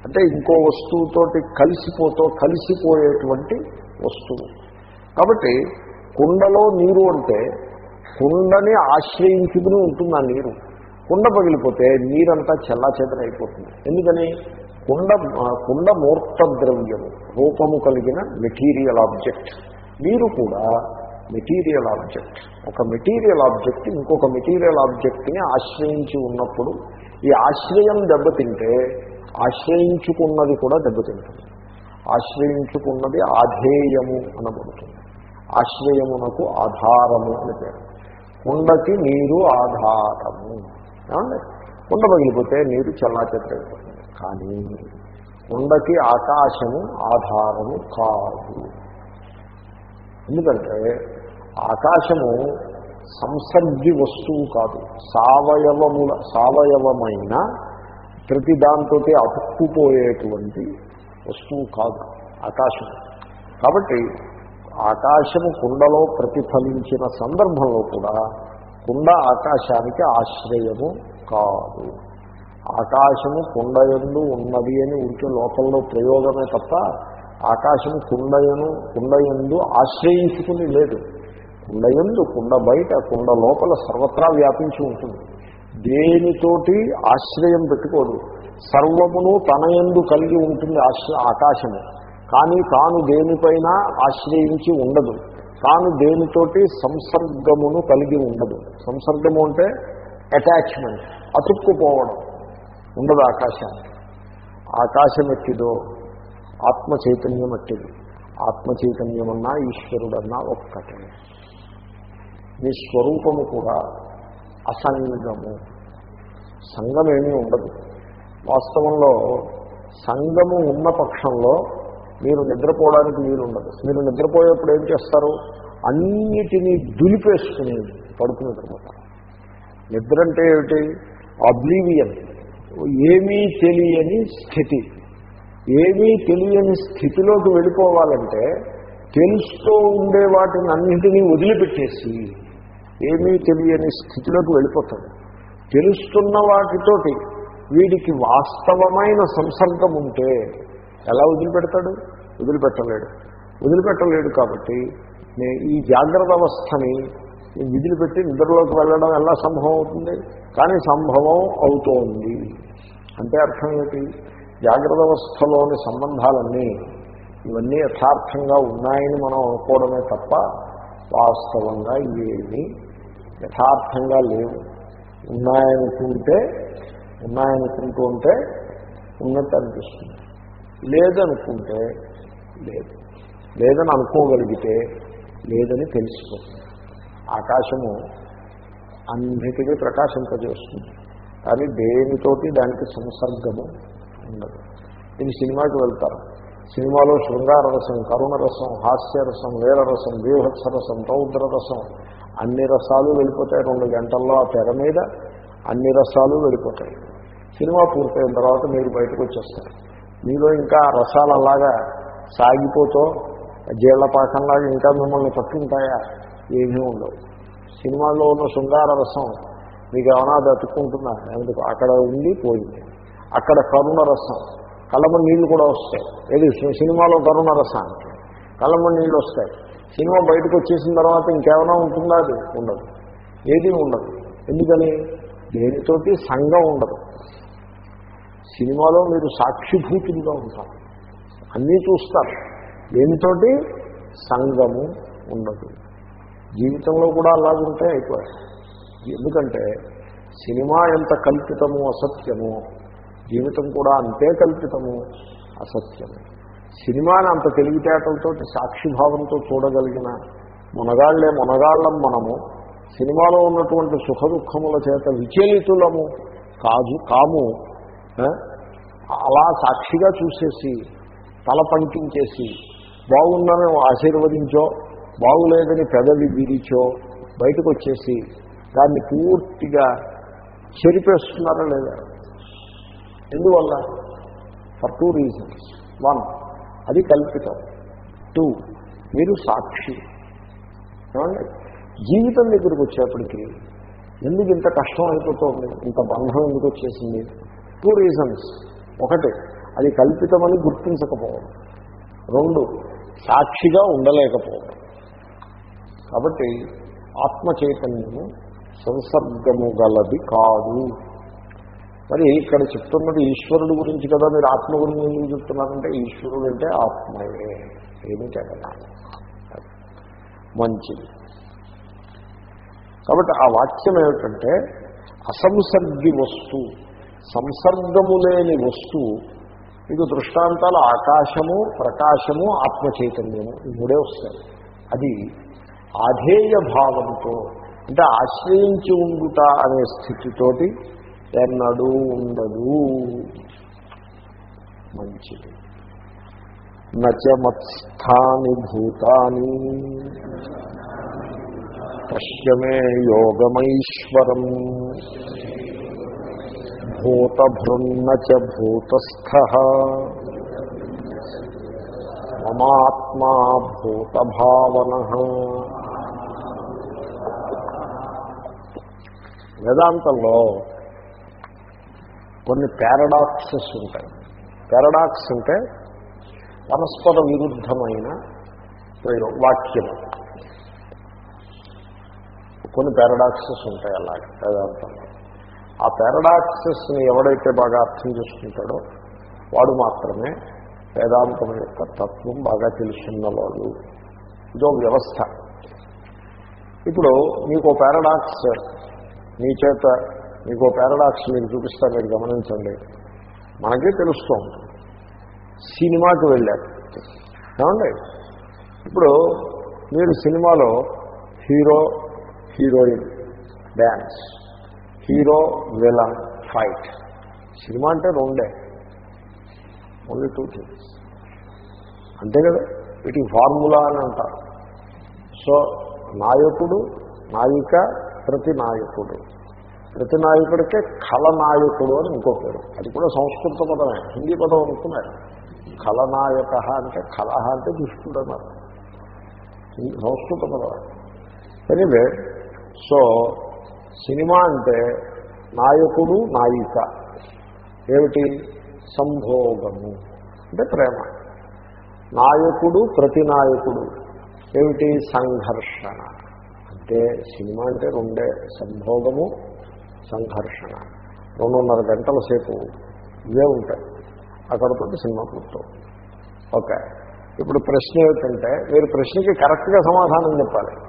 అంటే ఇంకో వస్తువుతోటి కలిసిపోతూ కలిసిపోయేటువంటి వస్తువు. కాబట్టి కుండలో నీరు అంటే కుండని ఆశ్రయించుకుని ఉంటుంది ఆ నీరు. కుండ పగిలిపోతే నీరంతా చెల్లా అయిపోతుంది. ఎందుకని? కుండ కుండ మూర్త ద్రవ్యము రూపము కలిగిన మెటీరియల్ ఆబ్జెక్ట్. నీరు కూడా మెటీరియల్ ఆబ్జెక్ట్. ఒక మెటీరియల్ ఆబ్జెక్ట్ ఇంకొక మెటీరియల్ ఆబ్జెక్ట్ని ఆశ్రయించి ఉన్నప్పుడు ఈ ఆశ్రయం దెబ్బతింటే ఆశ్రయించుకున్నది కూడా దెబ్బతింటుంది. ఆశ్రయించుకున్నది ఆధేయము అనబడుతుంది. ఆశ్రయమునకు ఆధారము అని పేరు. కుండకి నీరు ఆధారము ఏమండి? కుండ పగిలిపోతే నీరు చల్లాచెత్తైపోతుంది. కానీ కుండకి ఆకాశము ఆధారము కాదు. ఎందుకంటే ఆకాశము సంసర్గి వస్తువు కాదు. సావయవముల సావయవమైన ప్రతి దాంతో అతుక్కుపోయేటువంటి వస్తువు కాదు ఆకాశం కాబట్టి ఆకాశము కుండలో ప్రతిఫలించిన సందర్భంలో కూడా కుండ ఆకాశానికి ఆశ్రయము కాదు. ఆకాశము కుండయందు ఉన్నది అని ఉంటే లోకంలో ప్రయోగమే తప్ప ఆకాశము కుండయను కుండయందు ఆశ్రయించుకుని లేదు. కుండయందు కుండ బయట కుండ లోపల సర్వత్రా వ్యాపించి ఉంటుంది. దేనితోటి ఆశ్రయం పెట్టుకోదు. సర్వమును తన ఎందు కలిగి ఉంటుంది ఆశ్ర ఆకాశము. కానీ తాను దేనిపైన ఆశ్రయించి ఉండదు. తాను దేనితోటి సంసర్గమును కలిగి ఉండదు. సంసర్గము అంటే అటాచ్మెంట్ అతుక్కుపోవడం. ఉండదు ఆకాశానికి ఆకాశం ఎట్టిదో ఆత్మ చైతన్యం ఎట్టిది ఆత్మ చైతన్యమన్నా ఈశ్వరుడన్నా ఒక్కటే మీ స్వరూపము కూడా అసంగము. సంగమేమీ ఉండదు. వాస్తవంలో సంగము ఉన్న పక్షంలో మీరు నిద్రపోవడానికి వీలు ఉండదు మీరు నిద్రపోయేప్పుడు ఏం చేస్తారు? అన్నిటినీ దులిపేసుకుని పడుకుని నిద్రపోతారు నిద్ర అంటే ఏమిటి? అబ్లీవియన్ ఏమీ తెలియని స్థితి. ఏమీ తెలియని స్థితిలోకి వెళ్ళిపోవాలంటే తెలుస్తూ ఉండే వాటిని అన్నింటినీ వదిలిపెట్టేసి ఏమీ తెలియని స్థితిలోకి వెళ్ళిపోతాడు. తెలుస్తున్న వాటితోటి వీడికి వాస్తవమైన సంసర్గం ఉంటే ఎలా వదిలిపెడతాడు? వదిలిపెట్టలేడు. వదిలిపెట్టలేడు కాబట్టి ఈ జాగ్రత్త అవస్థని పెట్టి నిద్రలోకి వెళ్ళడం ఎలా సంభవం అవుతుంది? కానీ సంభవం అవుతోంది. అంటే అర్థం ఏంటి జాగ్రత్త అవస్థలోని సంబంధాలన్నీ ఇవన్నీ యథార్థంగా ఉన్నాయని మనం అనుకోవడమే తప్ప వాస్తవంగా ఇవేమి యథార్థంగా లేవు. ఉన్నాయనుకుంటే ఉన్నాయనుకుంటూ ఉంటే ఉన్నట్టు అనిపిస్తుంది. లేదనుకుంటే లేదు. లేదని అనుకోగలిగితే లేదని తెలిసిపోతుంది. ఆకాశము అన్నిటికీ ప్రకాశింపజేస్తుంది. కానీ దేనితోటి దానికి సంసర్గము ఉండదు. ఇది సినిమాకి వెళ్తారు. సినిమాలో శృంగార రసం కరుణ రసం హాస్యరసం వీరరసం బీభత్సరసం రౌద్ర రసం అన్ని రసాలు వెళ్ళిపోతాయి. రెండు గంటల్లో ఆ తెర మీద అన్ని రసాలు వెళ్ళిపోతాయి. సినిమా పూర్తయిన తర్వాత మీరు బయటకు వచ్చేస్తారు. మీలో ఇంకా రసాలు అలాగా సాగిపోతూ జీళ్ళపాకంలాగా ఇంకా మిమ్మల్ని పట్టుకుంటాయా ఏమీ ఉండవు. సినిమాలో ఉన్న శృంగార రసం మీకు ఏమైనా దతుక్కుంటున్నా ఎందుకు అక్కడ ఉండి పోయింది. అక్కడ కరుణ రసం. కళ్ళమ్మ నీళ్ళు కూడా వస్తాయి. ఏది? సినిమాలో కరుణ రసానికి కళ్ళమ్మ నీళ్ళు వస్తాయి. సినిమా బయటకు వచ్చేసిన తర్వాత ఇంకేమైనా ఉంటుందా అది? ఉండదు. ఏది ఉండదు. ఎందుకని? దేనితోటి సంఘం ఉండదు. సినిమాలో మీరు సాక్షిభూతులుగా ఉంటారు. అన్నీ చూస్తారు. దేనితోటి? సంఘము ఉండదు. జీవితంలో కూడా అలాగుంటే అయిపోయాయి ఎందుకంటే సినిమా ఎంత కల్పితము అసత్యము జీవితం కూడా అంతే కల్పితము అసత్యము. సినిమాని అంత తెలివితేటలతో సాక్షిభావంతో చూడగలిగిన మునగాళ్ళే మునగాళ్ళం మనము. సినిమాలో ఉన్నటువంటి సుఖ దుఃఖముల చేత విచలితులము కాదు కాము. అలా సాక్షిగా చూసేసి తల పంకించేసి బాగుందని ఆశీర్వదించో బాగులేదని పెదవి విరిచో బయటకు వచ్చేసి దాన్ని పూర్తిగా చెరిపేస్తున్నారా లేదా? ఎందువల్ల? ఫర్ టూ రీజన్స్ వన్ అది కల్పితం. టూ మీరు సాక్షి. ఏమండి? జీవితం దగ్గరికి వచ్చేప్పటికి ఎందుకు ఇంత కష్టం అయిపోతుంది? ఇంత బంధం ఎందుకు వచ్చేసింది టూ రీజన్స్ ఒకటి అది కల్పితమని గుర్తించకపోవడం. రెండు సాక్షిగా ఉండలేకపోవడం. కాబట్టి ఆత్మ చైతన్యము సంసర్గము గలది కాదు. మరి ఇక్కడ చెప్తున్నది ఈశ్వరుడు గురించి కదా మీరు ఆత్మ గురించి ఎందుకు చెప్తున్నారంటే ఈశ్వరుడు అంటే ఆత్మయే ఏమి కదా మంచిది. కాబట్టి ఆ వాక్యం ఏమిటంటే అసంసర్గి వస్తువు. సంసర్గము లేని వస్తువు మీకు దృష్టాంతాలు ఆకాశము ప్రకాశము ఆత్మ చైతన్యము ఈ మూడే వస్తాయి. అది ఆధేయ భావంతో అంటే ఆశ్రయించి ఉండుట అనే స్థితితోటి ఎన్నడూ ఉండదు. మంచిది. నచమత్స్థాని భూతాని. పశ్యమే యోగమైశ్వరం. భూతభృన్న చ భూతస్థ మమాత్మా భూతభావన. వేదాంతంలో కొన్ని పారాడాక్సెస్ ఉంటాయి. పారాడాక్స్ అంటే పరస్పర విరుద్ధమైన వాక్యము. కొన్ని పారాడాక్సెస్ ఉంటాయి అలాగే వేదాంతంలో. ఆ పారాడాక్సెస్ని ఎవడైతే బాగా అర్థం చేసుకుంటాడో వాడు మాత్రమే వేదాంతం యొక్క తత్వం బాగా తెలుసున్నవాడు ఇదో వ్యవస్థ. ఇప్పుడు మీకు పారాడాక్స్ మీ చేత మీకు పారాడాక్స్ మీరు చూపిస్తా మీరు గమనించండి. మనకే తెలుస్తూ ఉంటుంది. సినిమాకి వెళ్ళారు. ఏమండి? ఇప్పుడు మీరు సినిమాలో hero heroine dance hero villain fight. Cinema అంటే రెండే. ఓన్లీ టూ థింగ్స్ అంతే కదా? వీటికి ఫార్ములా అని అంటారు. సో నాయకుడు నాయిక ప్రతి నాయకుడు ప్రతి నాయకుడికే కళనాయకుడు అని ఇంకో పేరు. అది కూడా సంస్కృత పదమే హిందీ పదం అనుకున్నారు కళనాయక అంటే కళ అంటే దుష్టుడు అన్నారు సంస్కృత పదం ఎనివే సో సినిమా అంటే నాయకుడు నాయిక. ఏమిటి? సంభోగము. అంటే ప్రేమ. నాయకుడు ప్రతి నాయకుడు. ఏమిటి? సంఘర్షణ. అంటే సినిమా అంటే రెండే. సంభోగము సంఘర్షణ. రెండున్నర గంటల సేపు ఇవే ఉంటాయి. అక్కడతో సినిమా పూర్తవుతుంది ఓకే. ఇప్పుడు ప్రశ్న ఏమిటంటే మీరు ప్రశ్నకి కరెక్ట్గా సమాధానం చెప్పాలి.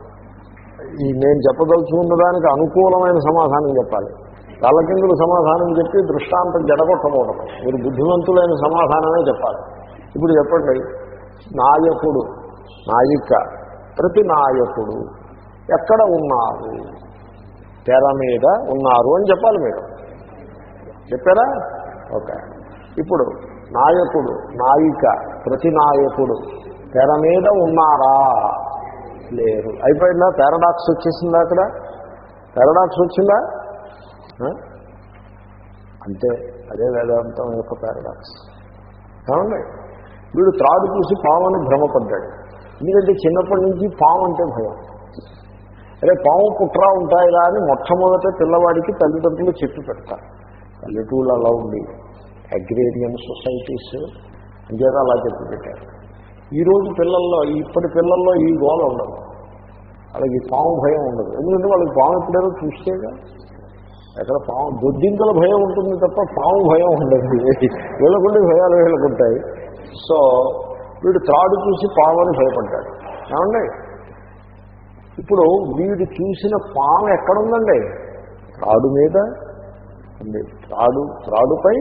ఈ నేను చెప్పదలుచుకున్న దానికి అనుకూలమైన సమాధానం చెప్పాలి. తలకిందులు సమాధానం చెప్పి దృష్టాంతం జడగొట్టకూడదు. మీరు బుద్ధిమంతులైన సమాధానమే చెప్పాలి. ఇప్పుడు చెప్పండి. నాయకుడు నాయిక ప్రతి నాయకుడు ఎక్కడ ఉన్నారు? తెర మీద ఉన్నారు అని చెప్పాలి మీరు. చెప్పారా? ఓకే. ఇప్పుడు నాయకుడు నాయిక ప్రతి నాయకుడు తెర మీద ఉన్నారా? లేరు. అయిపోయిందా? పారాడాక్స్ వచ్చేసిందా అక్కడ? పారాడాక్స్ వచ్చిందా? అంతే అదే వేదాంతం యొక్క పారాడాక్స్. ఏమండి? వీడు త్రాడు చూసి పాముని భ్రమపడ్డాడు. ఎందుకంటే చిన్నప్పటి నుంచి పాము అంటే భయం. అరే పాము పుట్రా ఉంటాయిరా అని మొట్టమొదట పిల్లవాడికి తల్లిదండ్రులు చెట్టు పెడతారు పల్లెటూళ్ళు అలా ఉంది. అగ్రేరియన్ సొసైటీస్ అంచేత అలా చెప్పి పెట్టారు. ఈరోజు పిల్లల్లో ఇప్పటి పిల్లల్లో ఈ గోల ఉండదు. వాళ్ళకి పాము భయం ఉండదు. ఎందుకంటే వాళ్ళకి పాము ఎప్పుడైనా చూస్తేగా ఎక్కడ పాము దొద్దింకల భయం ఉంటుంది తప్ప పాము భయం ఉండదు. వీళ్ళకుండే భయాలు వీళ్ళకుంటాయి. సో వీడు త్రాడు చూసి పాముని భయపడ్డాడు. ఏమండి? ఇప్పుడు వీడు చూసిన పాము ఎక్కడుందండి? త్రాడు మీద ఉంది. త్రాడు త్రాడుపై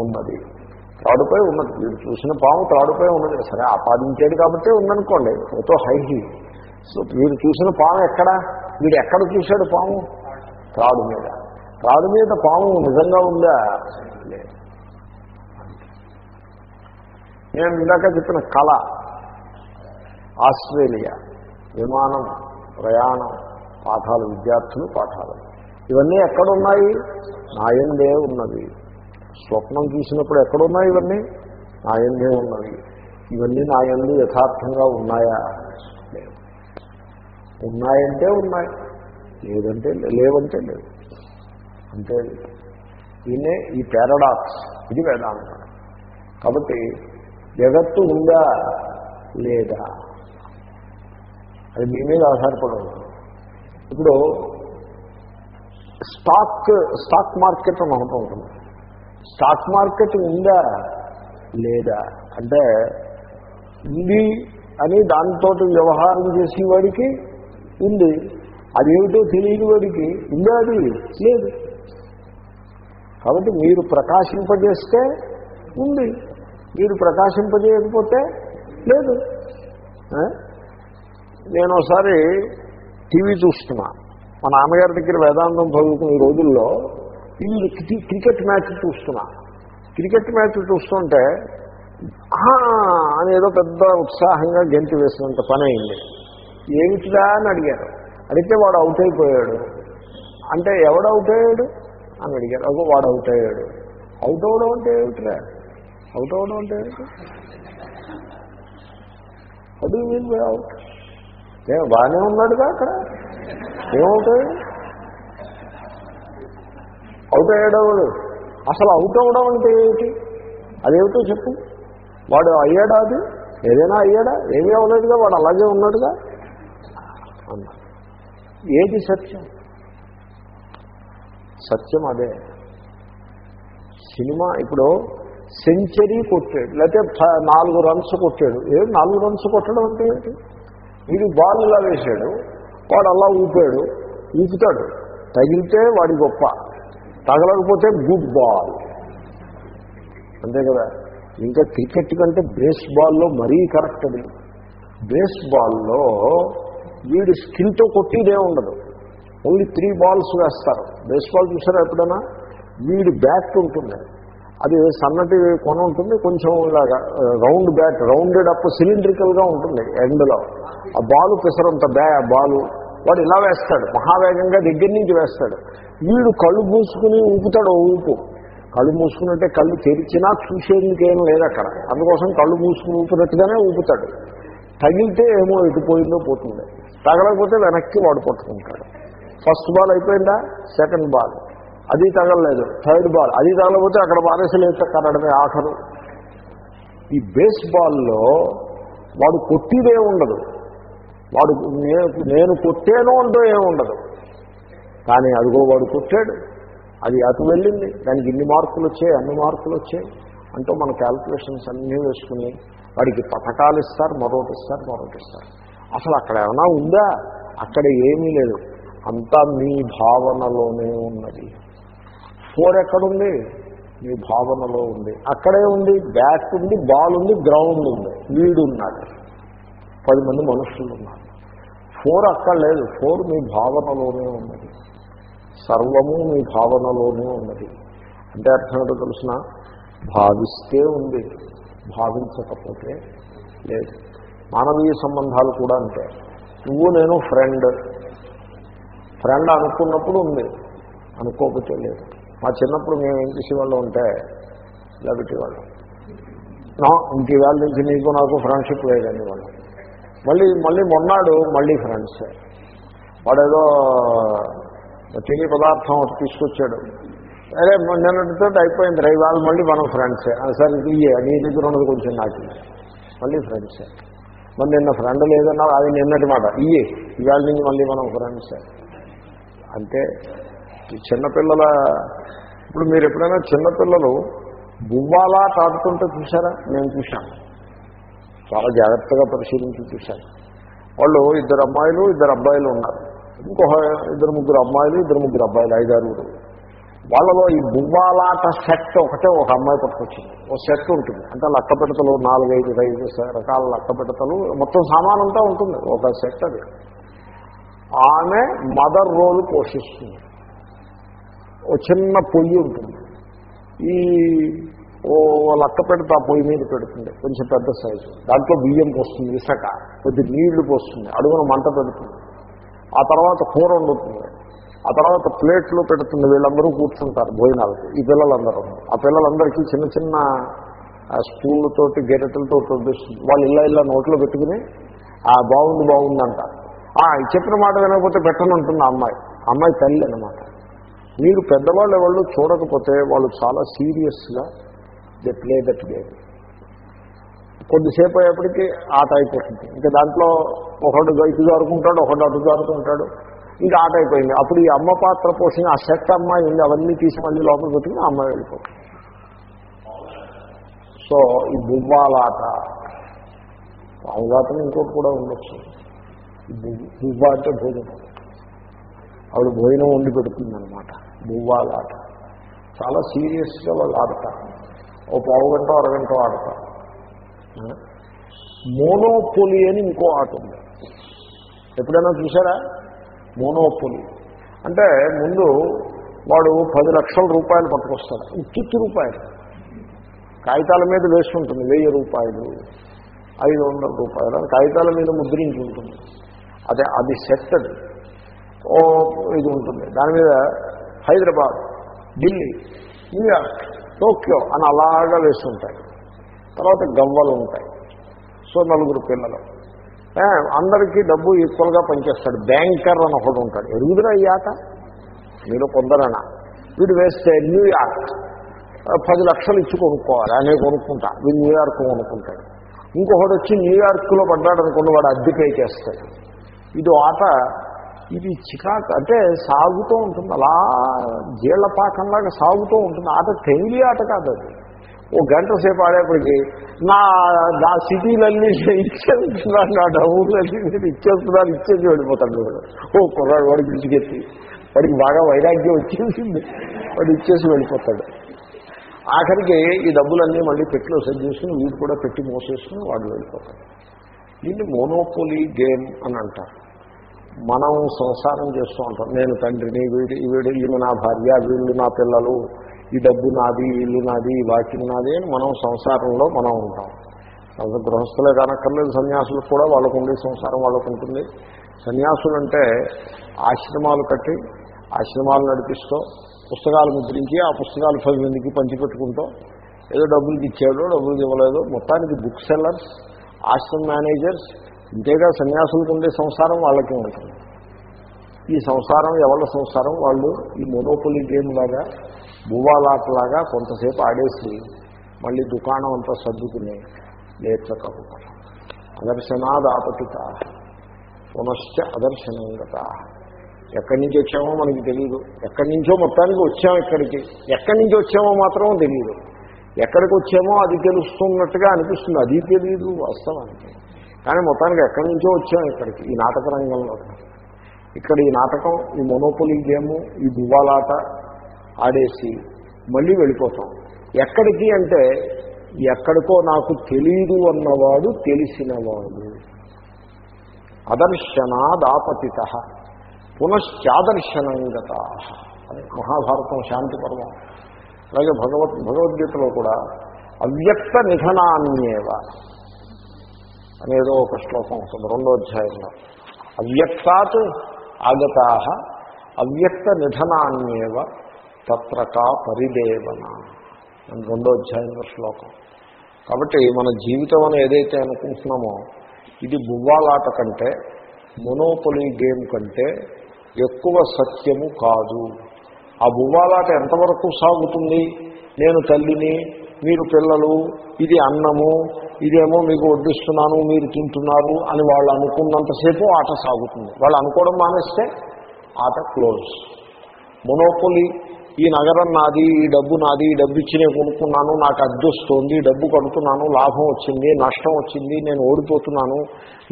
ఉన్నది. త్రాడుపై ఉన్నది. మీరు చూసిన పాము త్రాడుపై ఉన్నది. సరే ఆపాదించాడు కాబట్టి ఉందనుకోండి. ఎంతో హై సో మీరు చూసిన పాము ఎక్కడ? వీడు ఎక్కడ చూశాడు పాము? త్రాడు మీద. త్రాడు మీద పాము నిజంగా ఉందా? లేదు. నేను ఇందాక చెప్పిన కళ ఆస్ట్రేలియా విమానం ప్రయాణం పాఠాలు విద్యార్థులు పాఠాలు. ఇవన్నీ ఎక్కడున్నాయి? నాయందే ఉన్నది. స్వప్నం చూసినప్పుడు ఎక్కడున్నాయి ఇవన్నీ? నాయందే ఉన్నవి. ఇవన్నీ నాయందు యథార్థంగా ఉన్నాయా? లేవు. ఉన్నాయంటే ఉన్నాయి. లేదంటే లేవంటే లేవు. అంతే దీన్నే ఈ పారాడాక్స్. ఇది వేదాంతం. కాబట్టి జగత్తు ఉందా? లేదా? అది మీ మీద ఆధారపడి ఉంటుంది ఇప్పుడు స్టాక్ స్టాక్ మార్కెట్ అని ఒకటి ఉంటుంది. స్టాక్ మార్కెట్ ఉందా? లేదా? అంటే ఉంది అని దాంతో వ్యవహారం చేసేవాడికి ఉంది. అదేమిటో తెలియని వాడికి ఉందా అది? లేదు. కాబట్టి మీరు ప్రకాశింపజేస్తే ఉంది. మీరు ప్రకాశింపజేయకపోతే లేదు. నేను ఒకసారి టీవీ చూస్తున్నా. మా నాన్నగారి దగ్గర వేదాంతం చదువుకునే రోజుల్లో ఈ క్రికెట్ మ్యాచ్ చూస్తున్నా. క్రికెట్ మ్యాచ్ చూస్తుంటే "ఆహా" అని ఏదో పెద్ద ఉత్సాహంగా గెంతి వేసినంత పని అయింది. ఏమిటిరా అని అడిగారు. అడిగితే వాడు అవుట్ అయిపోయాడు. అంటే ఎవడు అవుట్ అయ్యాడు? అని అడిగారు. అగో వాడు అవుట్ అయ్యాడు. అవుట్ అవడం అంటే ఏమిటిరా? అవుట్ అవడం అంటే ఏమిటి? అది మీన్ అవుట్ ఏ బాగానే ఉన్నాడుగా అక్కడ? ఏమవుతాడు అవుట్ అయ్యాడవాడు అసలు అవుట్ అవ్వడం అంటే ఏమిటి? అదేమిటో చెప్పు. వాడు అయ్యాడా అది? ఏదైనా అయ్యాడా? ఏమీ అవ్వలేదుగా వాడు అలాగే ఉన్నాడుగా? అన్నా. ఏది సత్యం? సత్యం అదే. సినిమా ఇప్పుడు సెంచరీ కొట్టాడు. లేకపోతే నాలుగు రన్స్ కొట్టాడు. ఏం నాలుగు రన్స్ కొట్టడం అంటే ఏంటి వీడు బాల్ ఇలా వేశాడు. వాడు అలా ఊపాడు. ఊపుతాడు. తగిలితే వాడి గొప్ప. తగలకపోతే గుడ్ బాల్. అంతే కదా? ఇంకా క్రికెట్ కంటే బేస్ బాల్లో మరీ కరెక్ట్ అది. బేస్ బాల్లో వీడు స్కిల్తో కొట్టిదే ఉండదు. ఓన్లీ త్రీ బాల్స్ వేస్తారు. బేస్ బాల్ చూసారా ఎప్పుడైనా? వీడి బ్యాట్ ఉంటుంది. అది సన్నటి కొన ఉంటుంది. కొంచెం ఇలాగా రౌండ్ బ్యాట్ రౌండెడ్ అప్ సిలిండ్రికల్గా ఉంటుంది ఎండ్లో. ఆ బాలు పిసరంత బ్యా బాలు వాడు ఇలా వేస్తాడు మహావేగంగా దగ్గర నుంచి వేస్తాడు. వీడు కళ్ళు మూసుకుని ఊపుతాడు ఓ ఊపు. కళ్ళు మూసుకున్నట్టే కళ్ళు తెరిచినా చూసేందుకేం లేదు అక్కడ. అందుకోసం కళ్ళు మూసుకుని ఊపినట్టుగానే ఊపుతాడు. తగిలితే ఏమో ఎటుపోయిందో పోతుంది. తగలకపోతే వెనక్కి వాడు పట్టుకుంటాడు. ఫస్ట్ బాల్ అయిపోయిందా? Second ball. అది తగలలేదు. Third ball. అది తగలకపోతే అక్కడ బారేసి లేదు కనడమే ఆఖరు. ఈ బేస్బాల్లో వాడు కొట్టిదే ఉండదు. వాడు నేను నేను కొట్టాను అంటూ ఏముండదు. కానీ అదిగో వాడు కొట్టాడు. అది అటు వెళ్ళింది. దానికి ఇన్ని మార్కులు వచ్చాయి అన్ని మార్కులు వచ్చాయి. అంటూ మన క్యాల్కులేషన్స్ అన్నీ వేసుకుని వాడికి పథకాలు ఇస్తారు మరొకటి ఇస్తారు మరొకటి ఇస్తారు. అసలు అక్కడ ఏమైనా ఉందా? అక్కడ ఏమీ లేదు. అంతా మీ భావనలోనే ఉన్నది. ఫోర్ ఎక్కడుంది? మీ భావనలో ఉంది. అక్కడే ఉంది బ్యాట్ ఉంది బాల్ ఉంది గ్రౌండ్ ఉంది. వీడు ఉన్నాడు పది మంది మనుషులు ఉన్నారు. ఫోర్ అక్కడ లేదు ఫోర్ మీ భావనలోనే ఉన్నది. సర్వము మీ భావనలోనే ఉన్నది. అంటే అర్థం ఏంటో తెలిసిన? భావిస్తే ఉంది. భావించకపోతే లేదు. మానవీయ సంబంధాలు కూడా అంతే. నువ్వు నేను ఫ్రెండ్. ఫ్రెండ్ అనుకున్నప్పుడు ఉంది. అనుకోకపోతే లేదు. మా చిన్నప్పుడు మేము ఏం చేసేవాళ్ళం ఉంటే ఇలా పెట్టేవాళ్ళం. ఇంటి వాళ్ళ నుంచి నీకు నాకు ఫ్రెండ్షిప్ లేదండి వాళ్ళు మళ్ళీ మళ్ళీ మొన్నాడు మళ్ళీ ఫ్రెండ్స్. వాడేదో తిని పదార్థం ఒకటి తీసుకొచ్చాడు. అరే నిన్నటితో అయిపోయింది రా వాళ్ళు మళ్ళీ మనం ఫ్రెండ్సే. సరే ఇయ్యే నీ దగ్గర ఉన్నది కొంచెం నాకు మళ్ళీ ఫ్రెండ్సే. మరి నిన్న ఫ్రెండ్ లేదన్నా అది నిన్నటి మాట. ఇయ్యే ఇవాళ నుంచి మళ్ళీ మనం ఫ్రెండ్సే. అంటే చిన్నపిల్లల ఇప్పుడు మీరు ఎప్పుడైనా చిన్నపిల్లలు బువ్వాలా తాడుతుంటే చూసారా? నేను చూశాను చాలా జాగ్రత్తగా పరిశీలించి చూశాను వాళ్ళు ఇద్దరు అమ్మాయిలు ఇద్దరు అబ్బాయిలు ఉన్నారు. ఇంకొక ఇద్దరు ముగ్గురు అమ్మాయిలు ఇద్దరు ముగ్గురు అబ్బాయిలు ఐదారుగురు. వాళ్ళలో ఈ బువ్వాలాట సెట్ ఒకటే ఒక అమ్మాయి పట్టుకొచ్చింది. ఒక సెట్ ఉంటుంది. అంటే లక్క పిడతలు నాలుగైదు ఐదు రకాల లక్క పిడతలు మొత్తం సామానంతా ఉంటుంది. ఒక సెట్ అది. ఆమె మదర్ రోల్ పోషిస్తుంది. ఓ చిన్న పొయ్యి ఉంటుంది. ఈ ఓ లక్క పెడతా ఆ పొయ్యి మీద పెడుతుంది కొంచెం పెద్ద సైజు. దాంట్లో బియ్యం పోస్తుంది ఇసక కొద్ది నీళ్ళు పోస్తుంది. అడుగున మంట పెడుతుంది. ఆ తర్వాత కూర వండుతుంది. ఆ తర్వాత ప్లేట్లు పెడుతుంది. వీళ్ళందరూ కూర్చుంటారు భోజనాలకి. ఈ పిల్లలందరూ. ఆ పిల్లలందరికీ చిన్న చిన్న ఆ స్పూన్లతోటి గెరెటలతో వడ్డిస్తుంది. వాళ్ళు ఇలా ఇలా నోట్లో పెట్టుకుని ఆ బాగుంది బాగుంది అంటారు ఆ, చెప్పిన మాట వినకపోతే పెట్టనుంటుంది ఆ అమ్మాయి. అమ్మాయి తల్లి అనమాట మీరు పెద్దవాళ్ళు ఎవరు చూడకపోతే వాళ్ళు చాలా సీరియస్గా దే ప్లే దట్ గేమ్ కొద్దిసేపు అయ్యేప్పటికీ ఆట అయిపోతుంది. ఇంకా దాంట్లో ఒకడు ఇటు జారుకుంటాడు ఒకడు అటు జారుకుంటాడు. ఇంకా ఆట అయిపోయింది. అప్పుడు ఈ అమ్మ పాత్ర పోసిన ఆ సెట్ అమ్మాయి ఉంది అవన్నీ తీసి మళ్ళీ లోపల పెట్టుకుని ఆ అమ్మాయి వెళ్ళిపోతుంది. సో ఈ బువ్వాలాట పావులాటని ఇంకోటి కూడా ఉండొచ్చు. బువ్వ- బువ్వ అంటే భోజనం. ఆవిడ భోజనం వండి పెడుతుంది అనమాట బువ్వాలాట చాలా సీరియస్గా వాళ్ళు ఆడతారు. ఓ పావు గంట అరగంట ఆడతారు మోనోపొలి అని ఇంకో ఆట ఉంది. ఎప్పుడైనా చూసారా? మోనోపొలి. అంటే ముందు వాడు పది లక్షల రూపాయలు పట్టుకొస్తాడు. ఇచ్చి రూపాయలు. కాగితాల మీద వేసి ఉంటుంది. వెయ్యి రూపాయలు ఐదు వందల రూపాయలు అని కాగితాల మీద ముద్రించి ఉంటుంది. అదే అది సెట్ అది ఓ ఇది ఉంటుంది. దాని మీద హైదరాబాద్ ఢిల్లీ న్యూయార్క్ టోక్యో అని అలాగా వేస్తుంటాయి. తర్వాత గవ్వలు ఉంటాయి. సో నలుగురు పిల్లలు. అందరికీ డబ్బు ఈక్వల్గా పనిచేస్తాడు. బ్యాంకర్ అని ఒకడు ఉంటాడు. ఎరుగుదరా ఈ ఆట? మీరు కొందరనా? వీడు వేస్తే న్యూయార్క్ పది లక్షలు ఇచ్చి కొనుక్కోవాలి. అనే కొనుక్కుంటా. వీడు న్యూయార్క్ కొనుక్కుంటాడు. ఇంకొకటి వచ్చి న్యూయార్క్లో పడ్డాడు అనుకున్న వాడు అద్దె పే చేస్తాడు. ఇది ఆట ఇది చికాకు అంటే సాగుతూ ఉంటుంది అలా జీళ్ళపాకంలాగా సాగుతూ ఉంటుంది. ఆట తెంగిలి ఆట కాదు అది. ఓ గంట సేపు ఆడేప్పటికి నా నా సిటీలన్నీ ఇచ్చేస్తున్నాను నా డబ్బులన్నీ మీరు ఇచ్చేసి వెళ్ళిపోతాడు వాడు ఓ కుర్రాడు వాడికి పిలిచికెత్తి వాడికి బాగా వైరాగ్యం వచ్చేసింది వాడు ఇచ్చేసి వెళ్ళిపోతాడు. ఆఖరికి ఈ డబ్బులన్నీ మళ్ళీ పెట్టిలో సెట్ చేసుకుని వీడు కూడా పెట్టి మోసేసుకుని వాడు వెళ్ళిపోతాడు. దీన్ని మోనోపోలీ గేమ్ అని అంటారు. మనం సంసారం చేస్తూ ఉంటాం. నేను తండ్రిని వీడి వీడు ఈమె నా భార్య వీళ్ళు నా పిల్లలు ఈ డబ్బు నాది ఇల్లు నాది ఈ నాది అని మనం సంసారంలో మనం ఉంటాం. అసలు గృహస్థులే కనక్కర్లేదు సన్యాసులు కూడా వాళ్ళకు ఉండే సంసారం వాళ్ళకు ఉంటుంది. సన్యాసులు అంటే ఆశ్రమాలు కట్టి ఆశ్రమాలు నడిపిస్తూ పుస్తకాలు ముద్రించి ఆ పుస్తకాలు పది మందికి పంచిపెట్టుకుంటూ ఏదో డబ్బులకి ఇచ్చాడు డబ్బులు ఇవ్వలేదు. మొత్తానికి బుక్ సెల్లర్స్ ఆశ్రమ మేనేజర్స్ ఇంతేగా సన్యాసులకు ఉండే సంసారం వాళ్ళకి ఉంటుంది. ఈ సంసారం ఎవరి సంసారం? వాళ్ళు ఈ మొనోపొలి గేమ్ లాగా భూవాలాటలాగా కొంతసేపు ఆడేసి మళ్ళీ దుకాణం అంతా సర్దుకుని లేచకపోవడం అదర్శనాదాపతిత. పునశ్చ అదర్శనంగత. ఎక్కడి నుంచి వచ్చామో మనకి తెలియదు ఎక్కడి నుంచో మొత్తానికి వచ్చాము ఇక్కడికి. ఎక్కడి నుంచి వచ్చామో మాత్రం తెలియదు ఎక్కడికి వచ్చామో అది తెలుస్తున్నట్టుగా అనిపిస్తుంది. అది తెలియదు వాస్తవానికి. కానీ మొత్తానికి ఎక్కడి నుంచో వచ్చాము ఇక్కడికి ఈ నాటక రంగంలో. ఇక్కడ ఈ నాటకం ఈ మొనోపొలి గేము ఈ దువ్వాలాట ఆడేసి మళ్ళీ వెళ్ళిపోతాం. ఎక్కడికి అంటే ఎక్కడికో నాకు తెలియదు అన్నవాడు తెలిసినవాడు. అదర్శనాదాపతిత పునశ్చాదర్శనంగత అది మహాభారతం శాంతి పర్వం. అలాగే భగవత్ భగవద్గీతలో కూడా అవ్యక్త నిధనాన్యేవ. అనేదో ఒక శ్లోకం వస్తుంది రెండో అధ్యాయంలో. అవ్యక్తాత్ ఆగతా అవ్యక్త నిధనాన్నేవ తత్రకా పరిదేవన. అని రెండో అధ్యాయంలో శ్లోకం. కాబట్టి మన జీవితం అని ఏదైతే అనుకుంటున్నామో ఇది బువ్వాలాట కంటే మొనోపొలి గేమ్ కంటే ఎక్కువ సత్యము కాదు. ఆ బువ్వాలాట ఎంతవరకు సాగుతుంది? నేను తల్లిని మీరు పిల్లలు ఇది అన్నము ఇదేమో మీకు వడ్డిస్తున్నాను మీరు తింటున్నారు అని వాళ్ళు అనుకున్నంతసేపు ఆట సాగుతుంది. వాళ్ళు అనుకోవడం మానేస్తే ఆట క్లోజ్. మొనోపొలి ఈ నగరం నాది ఈ డబ్బు నాది ఈ డబ్బు ఇచ్చి నేను కొనుక్కున్నాను నాకు అద్దుస్తుంది డబ్బు కడుతున్నాను లాభం వచ్చింది నష్టం వచ్చింది నేను ఓడిపోతున్నాను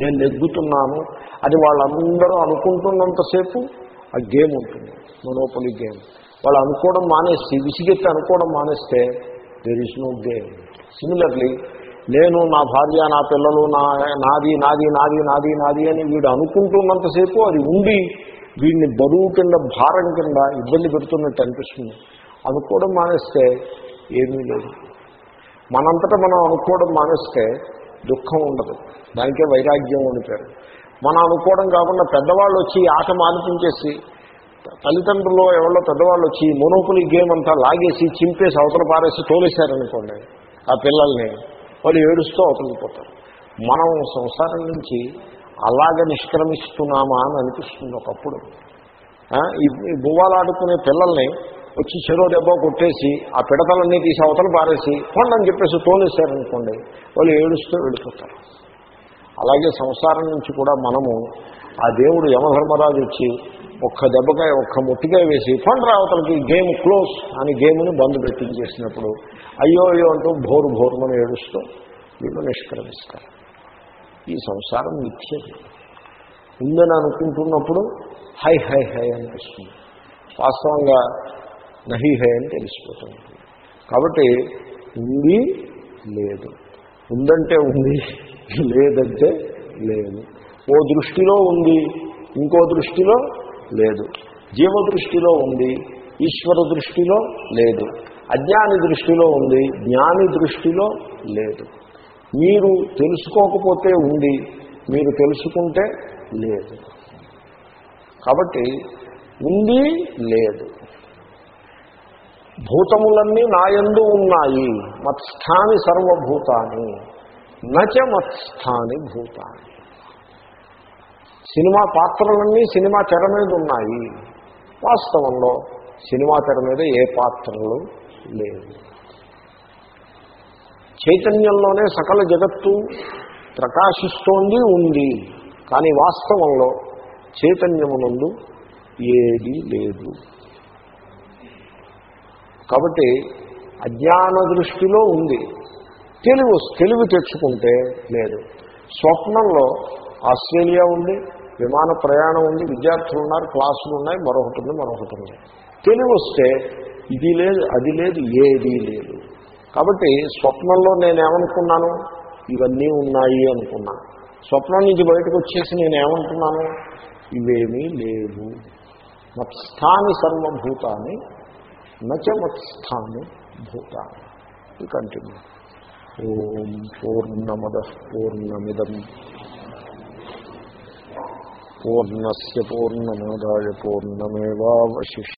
నేను నెగ్గుతున్నాను అది వాళ్ళందరూ అనుకుంటున్నంతసేపు ఆ గేమ్ ఉంటుంది. Monopoly game. వాళ్ళు అనుకోవడం మానేసి విసిగెత్తి అనుకోవడం మానేస్తే there is no game similarly నేను నా భార్య నా పిల్లలు నా నాది నాది నాది నాది నాది అని వీడు అనుకుంటున్నంతసేపు అది ఉండి వీడిని బరువు కింద భారం కింద ఇబ్బంది పెడుతున్నట్టు అనిపిస్తుంది. అనుకోవడం మానేస్తే ఏమీ లేదు. మనంతటా మనం అనుకోవడం మానేస్తే దుఃఖం ఉండదు. దానికే వైరాగ్యం ఉండిపోయారు మనం అనుకోవడం కాకుండా పెద్దవాళ్ళు వచ్చి ఆట మానిపించేసి తల్లిదండ్రులు ఎవరో పెద్దవాళ్ళు వచ్చి మోనోపులి గేమ్ అంతా లాగేసి చింపేసి అవతల పారేసి తోలేశారనుకోండి ఆ పిల్లల్ని వాళ్ళు ఏడుస్తూ అవతలిపోతారు మనం సంసారం నుంచి అలాగ నిష్క్రమిస్తున్నామా అని అనిపిస్తుంది ఒకప్పుడు. ఈ ఈ బువ్వాలాడుకునే పిల్లల్ని వచ్చి చెరో దెబ్బ కొట్టేసి ఆ పిడతలన్నీ తీసి అవతలు పారేసి కొండని చెప్పేసి తోలేశారనుకోండి వాళ్ళు ఏడుస్తూ వెళ్ళిపోతారు. అలాగే సంసారం నుంచి కూడా మనము ఆ దేవుడు యమధర్మరాజు వచ్చి ఒక్క దెబ్బకాయ ఒక్క ముట్టికాయ వేసి పండ్ర అవతలకి గేమ్ క్లోజ్ అని గేమ్ని బంద్ పెట్టించేసినప్పుడు అయ్యో అయ్యో అంటూ భోరు భోరుమని ఏడుస్తూ వీళ్ళు నిష్క్రమిస్తారు. ఈ సంసారం మిథ్యది ఉందని అనుకుంటున్నప్పుడు హై హై హై అనిపిస్తుంది. వాస్తవంగా నహి హై అని తెలిసిపోతుంది. కాబట్టి ఉంది లేదు. ఉందంటే ఉంది లేదంటే లేదు. ఓ దృష్టిలో ఉంది ఇంకో దృష్టిలో లేదు. జీవ దృష్టిలో ఉంది ఈశ్వర దృష్టిలో లేదు. అజ్ఞాని దృష్టిలో ఉంది జ్ఞాని దృష్టిలో లేదు. మీరు తెలుసుకోకపోతే ఉంది మీరు తెలుసుకుంటే లేదు. కాబట్టి ఉంది లేదు. భూతములన్నీ నాయందు ఉన్నాయి మత్స్థాని సర్వభూతాన్ని నచ మత్స్థాని భూతాన్ని సినిమా పాత్రలన్నీ సినిమా తెర మీద ఉన్నాయి. వాస్తవంలో సినిమా తెర మీద ఏ పాత్రలు లేదు. చైతన్యంలోనే సకల జగత్తు ప్రకాశిస్తోంది ఉంది. కానీ వాస్తవంలో చైతన్యమునందు ఏది లేదు. కాబట్టి అజ్ఞాన దృష్టిలో ఉంది. తెలివి తెలివి తెచ్చుకుంటే లేదు. స్వప్నంలో ఆస్ట్రేలియా ఉంది విమాన ప్రయాణం ఉంది విద్యార్థులు ఉన్నారు క్లాసులు ఉన్నాయి మరొకటి ఉంది మరొకటి ఉంది. తెలివి వస్తే ఇది లేదు అది లేదు ఏది లేదు. కాబట్టి స్వప్నంలో నేనేమనుకున్నాను? ఇవన్నీ ఉన్నాయి అనుకున్నాను స్వప్నం నుంచి బయటకు వచ్చేసి నేనేమంటున్నాను ఇవేమీ లేవు. మత్స్థాని సర్వభూతాన్ని నచ మత్స్థాని భూతాన్ని. కంటిన్యూ. ఓం పూర్ణమద పూర్ణమిదం. పూర్ణస్ పూర్ణమాదాయ పూర్ణమేవాశిష్య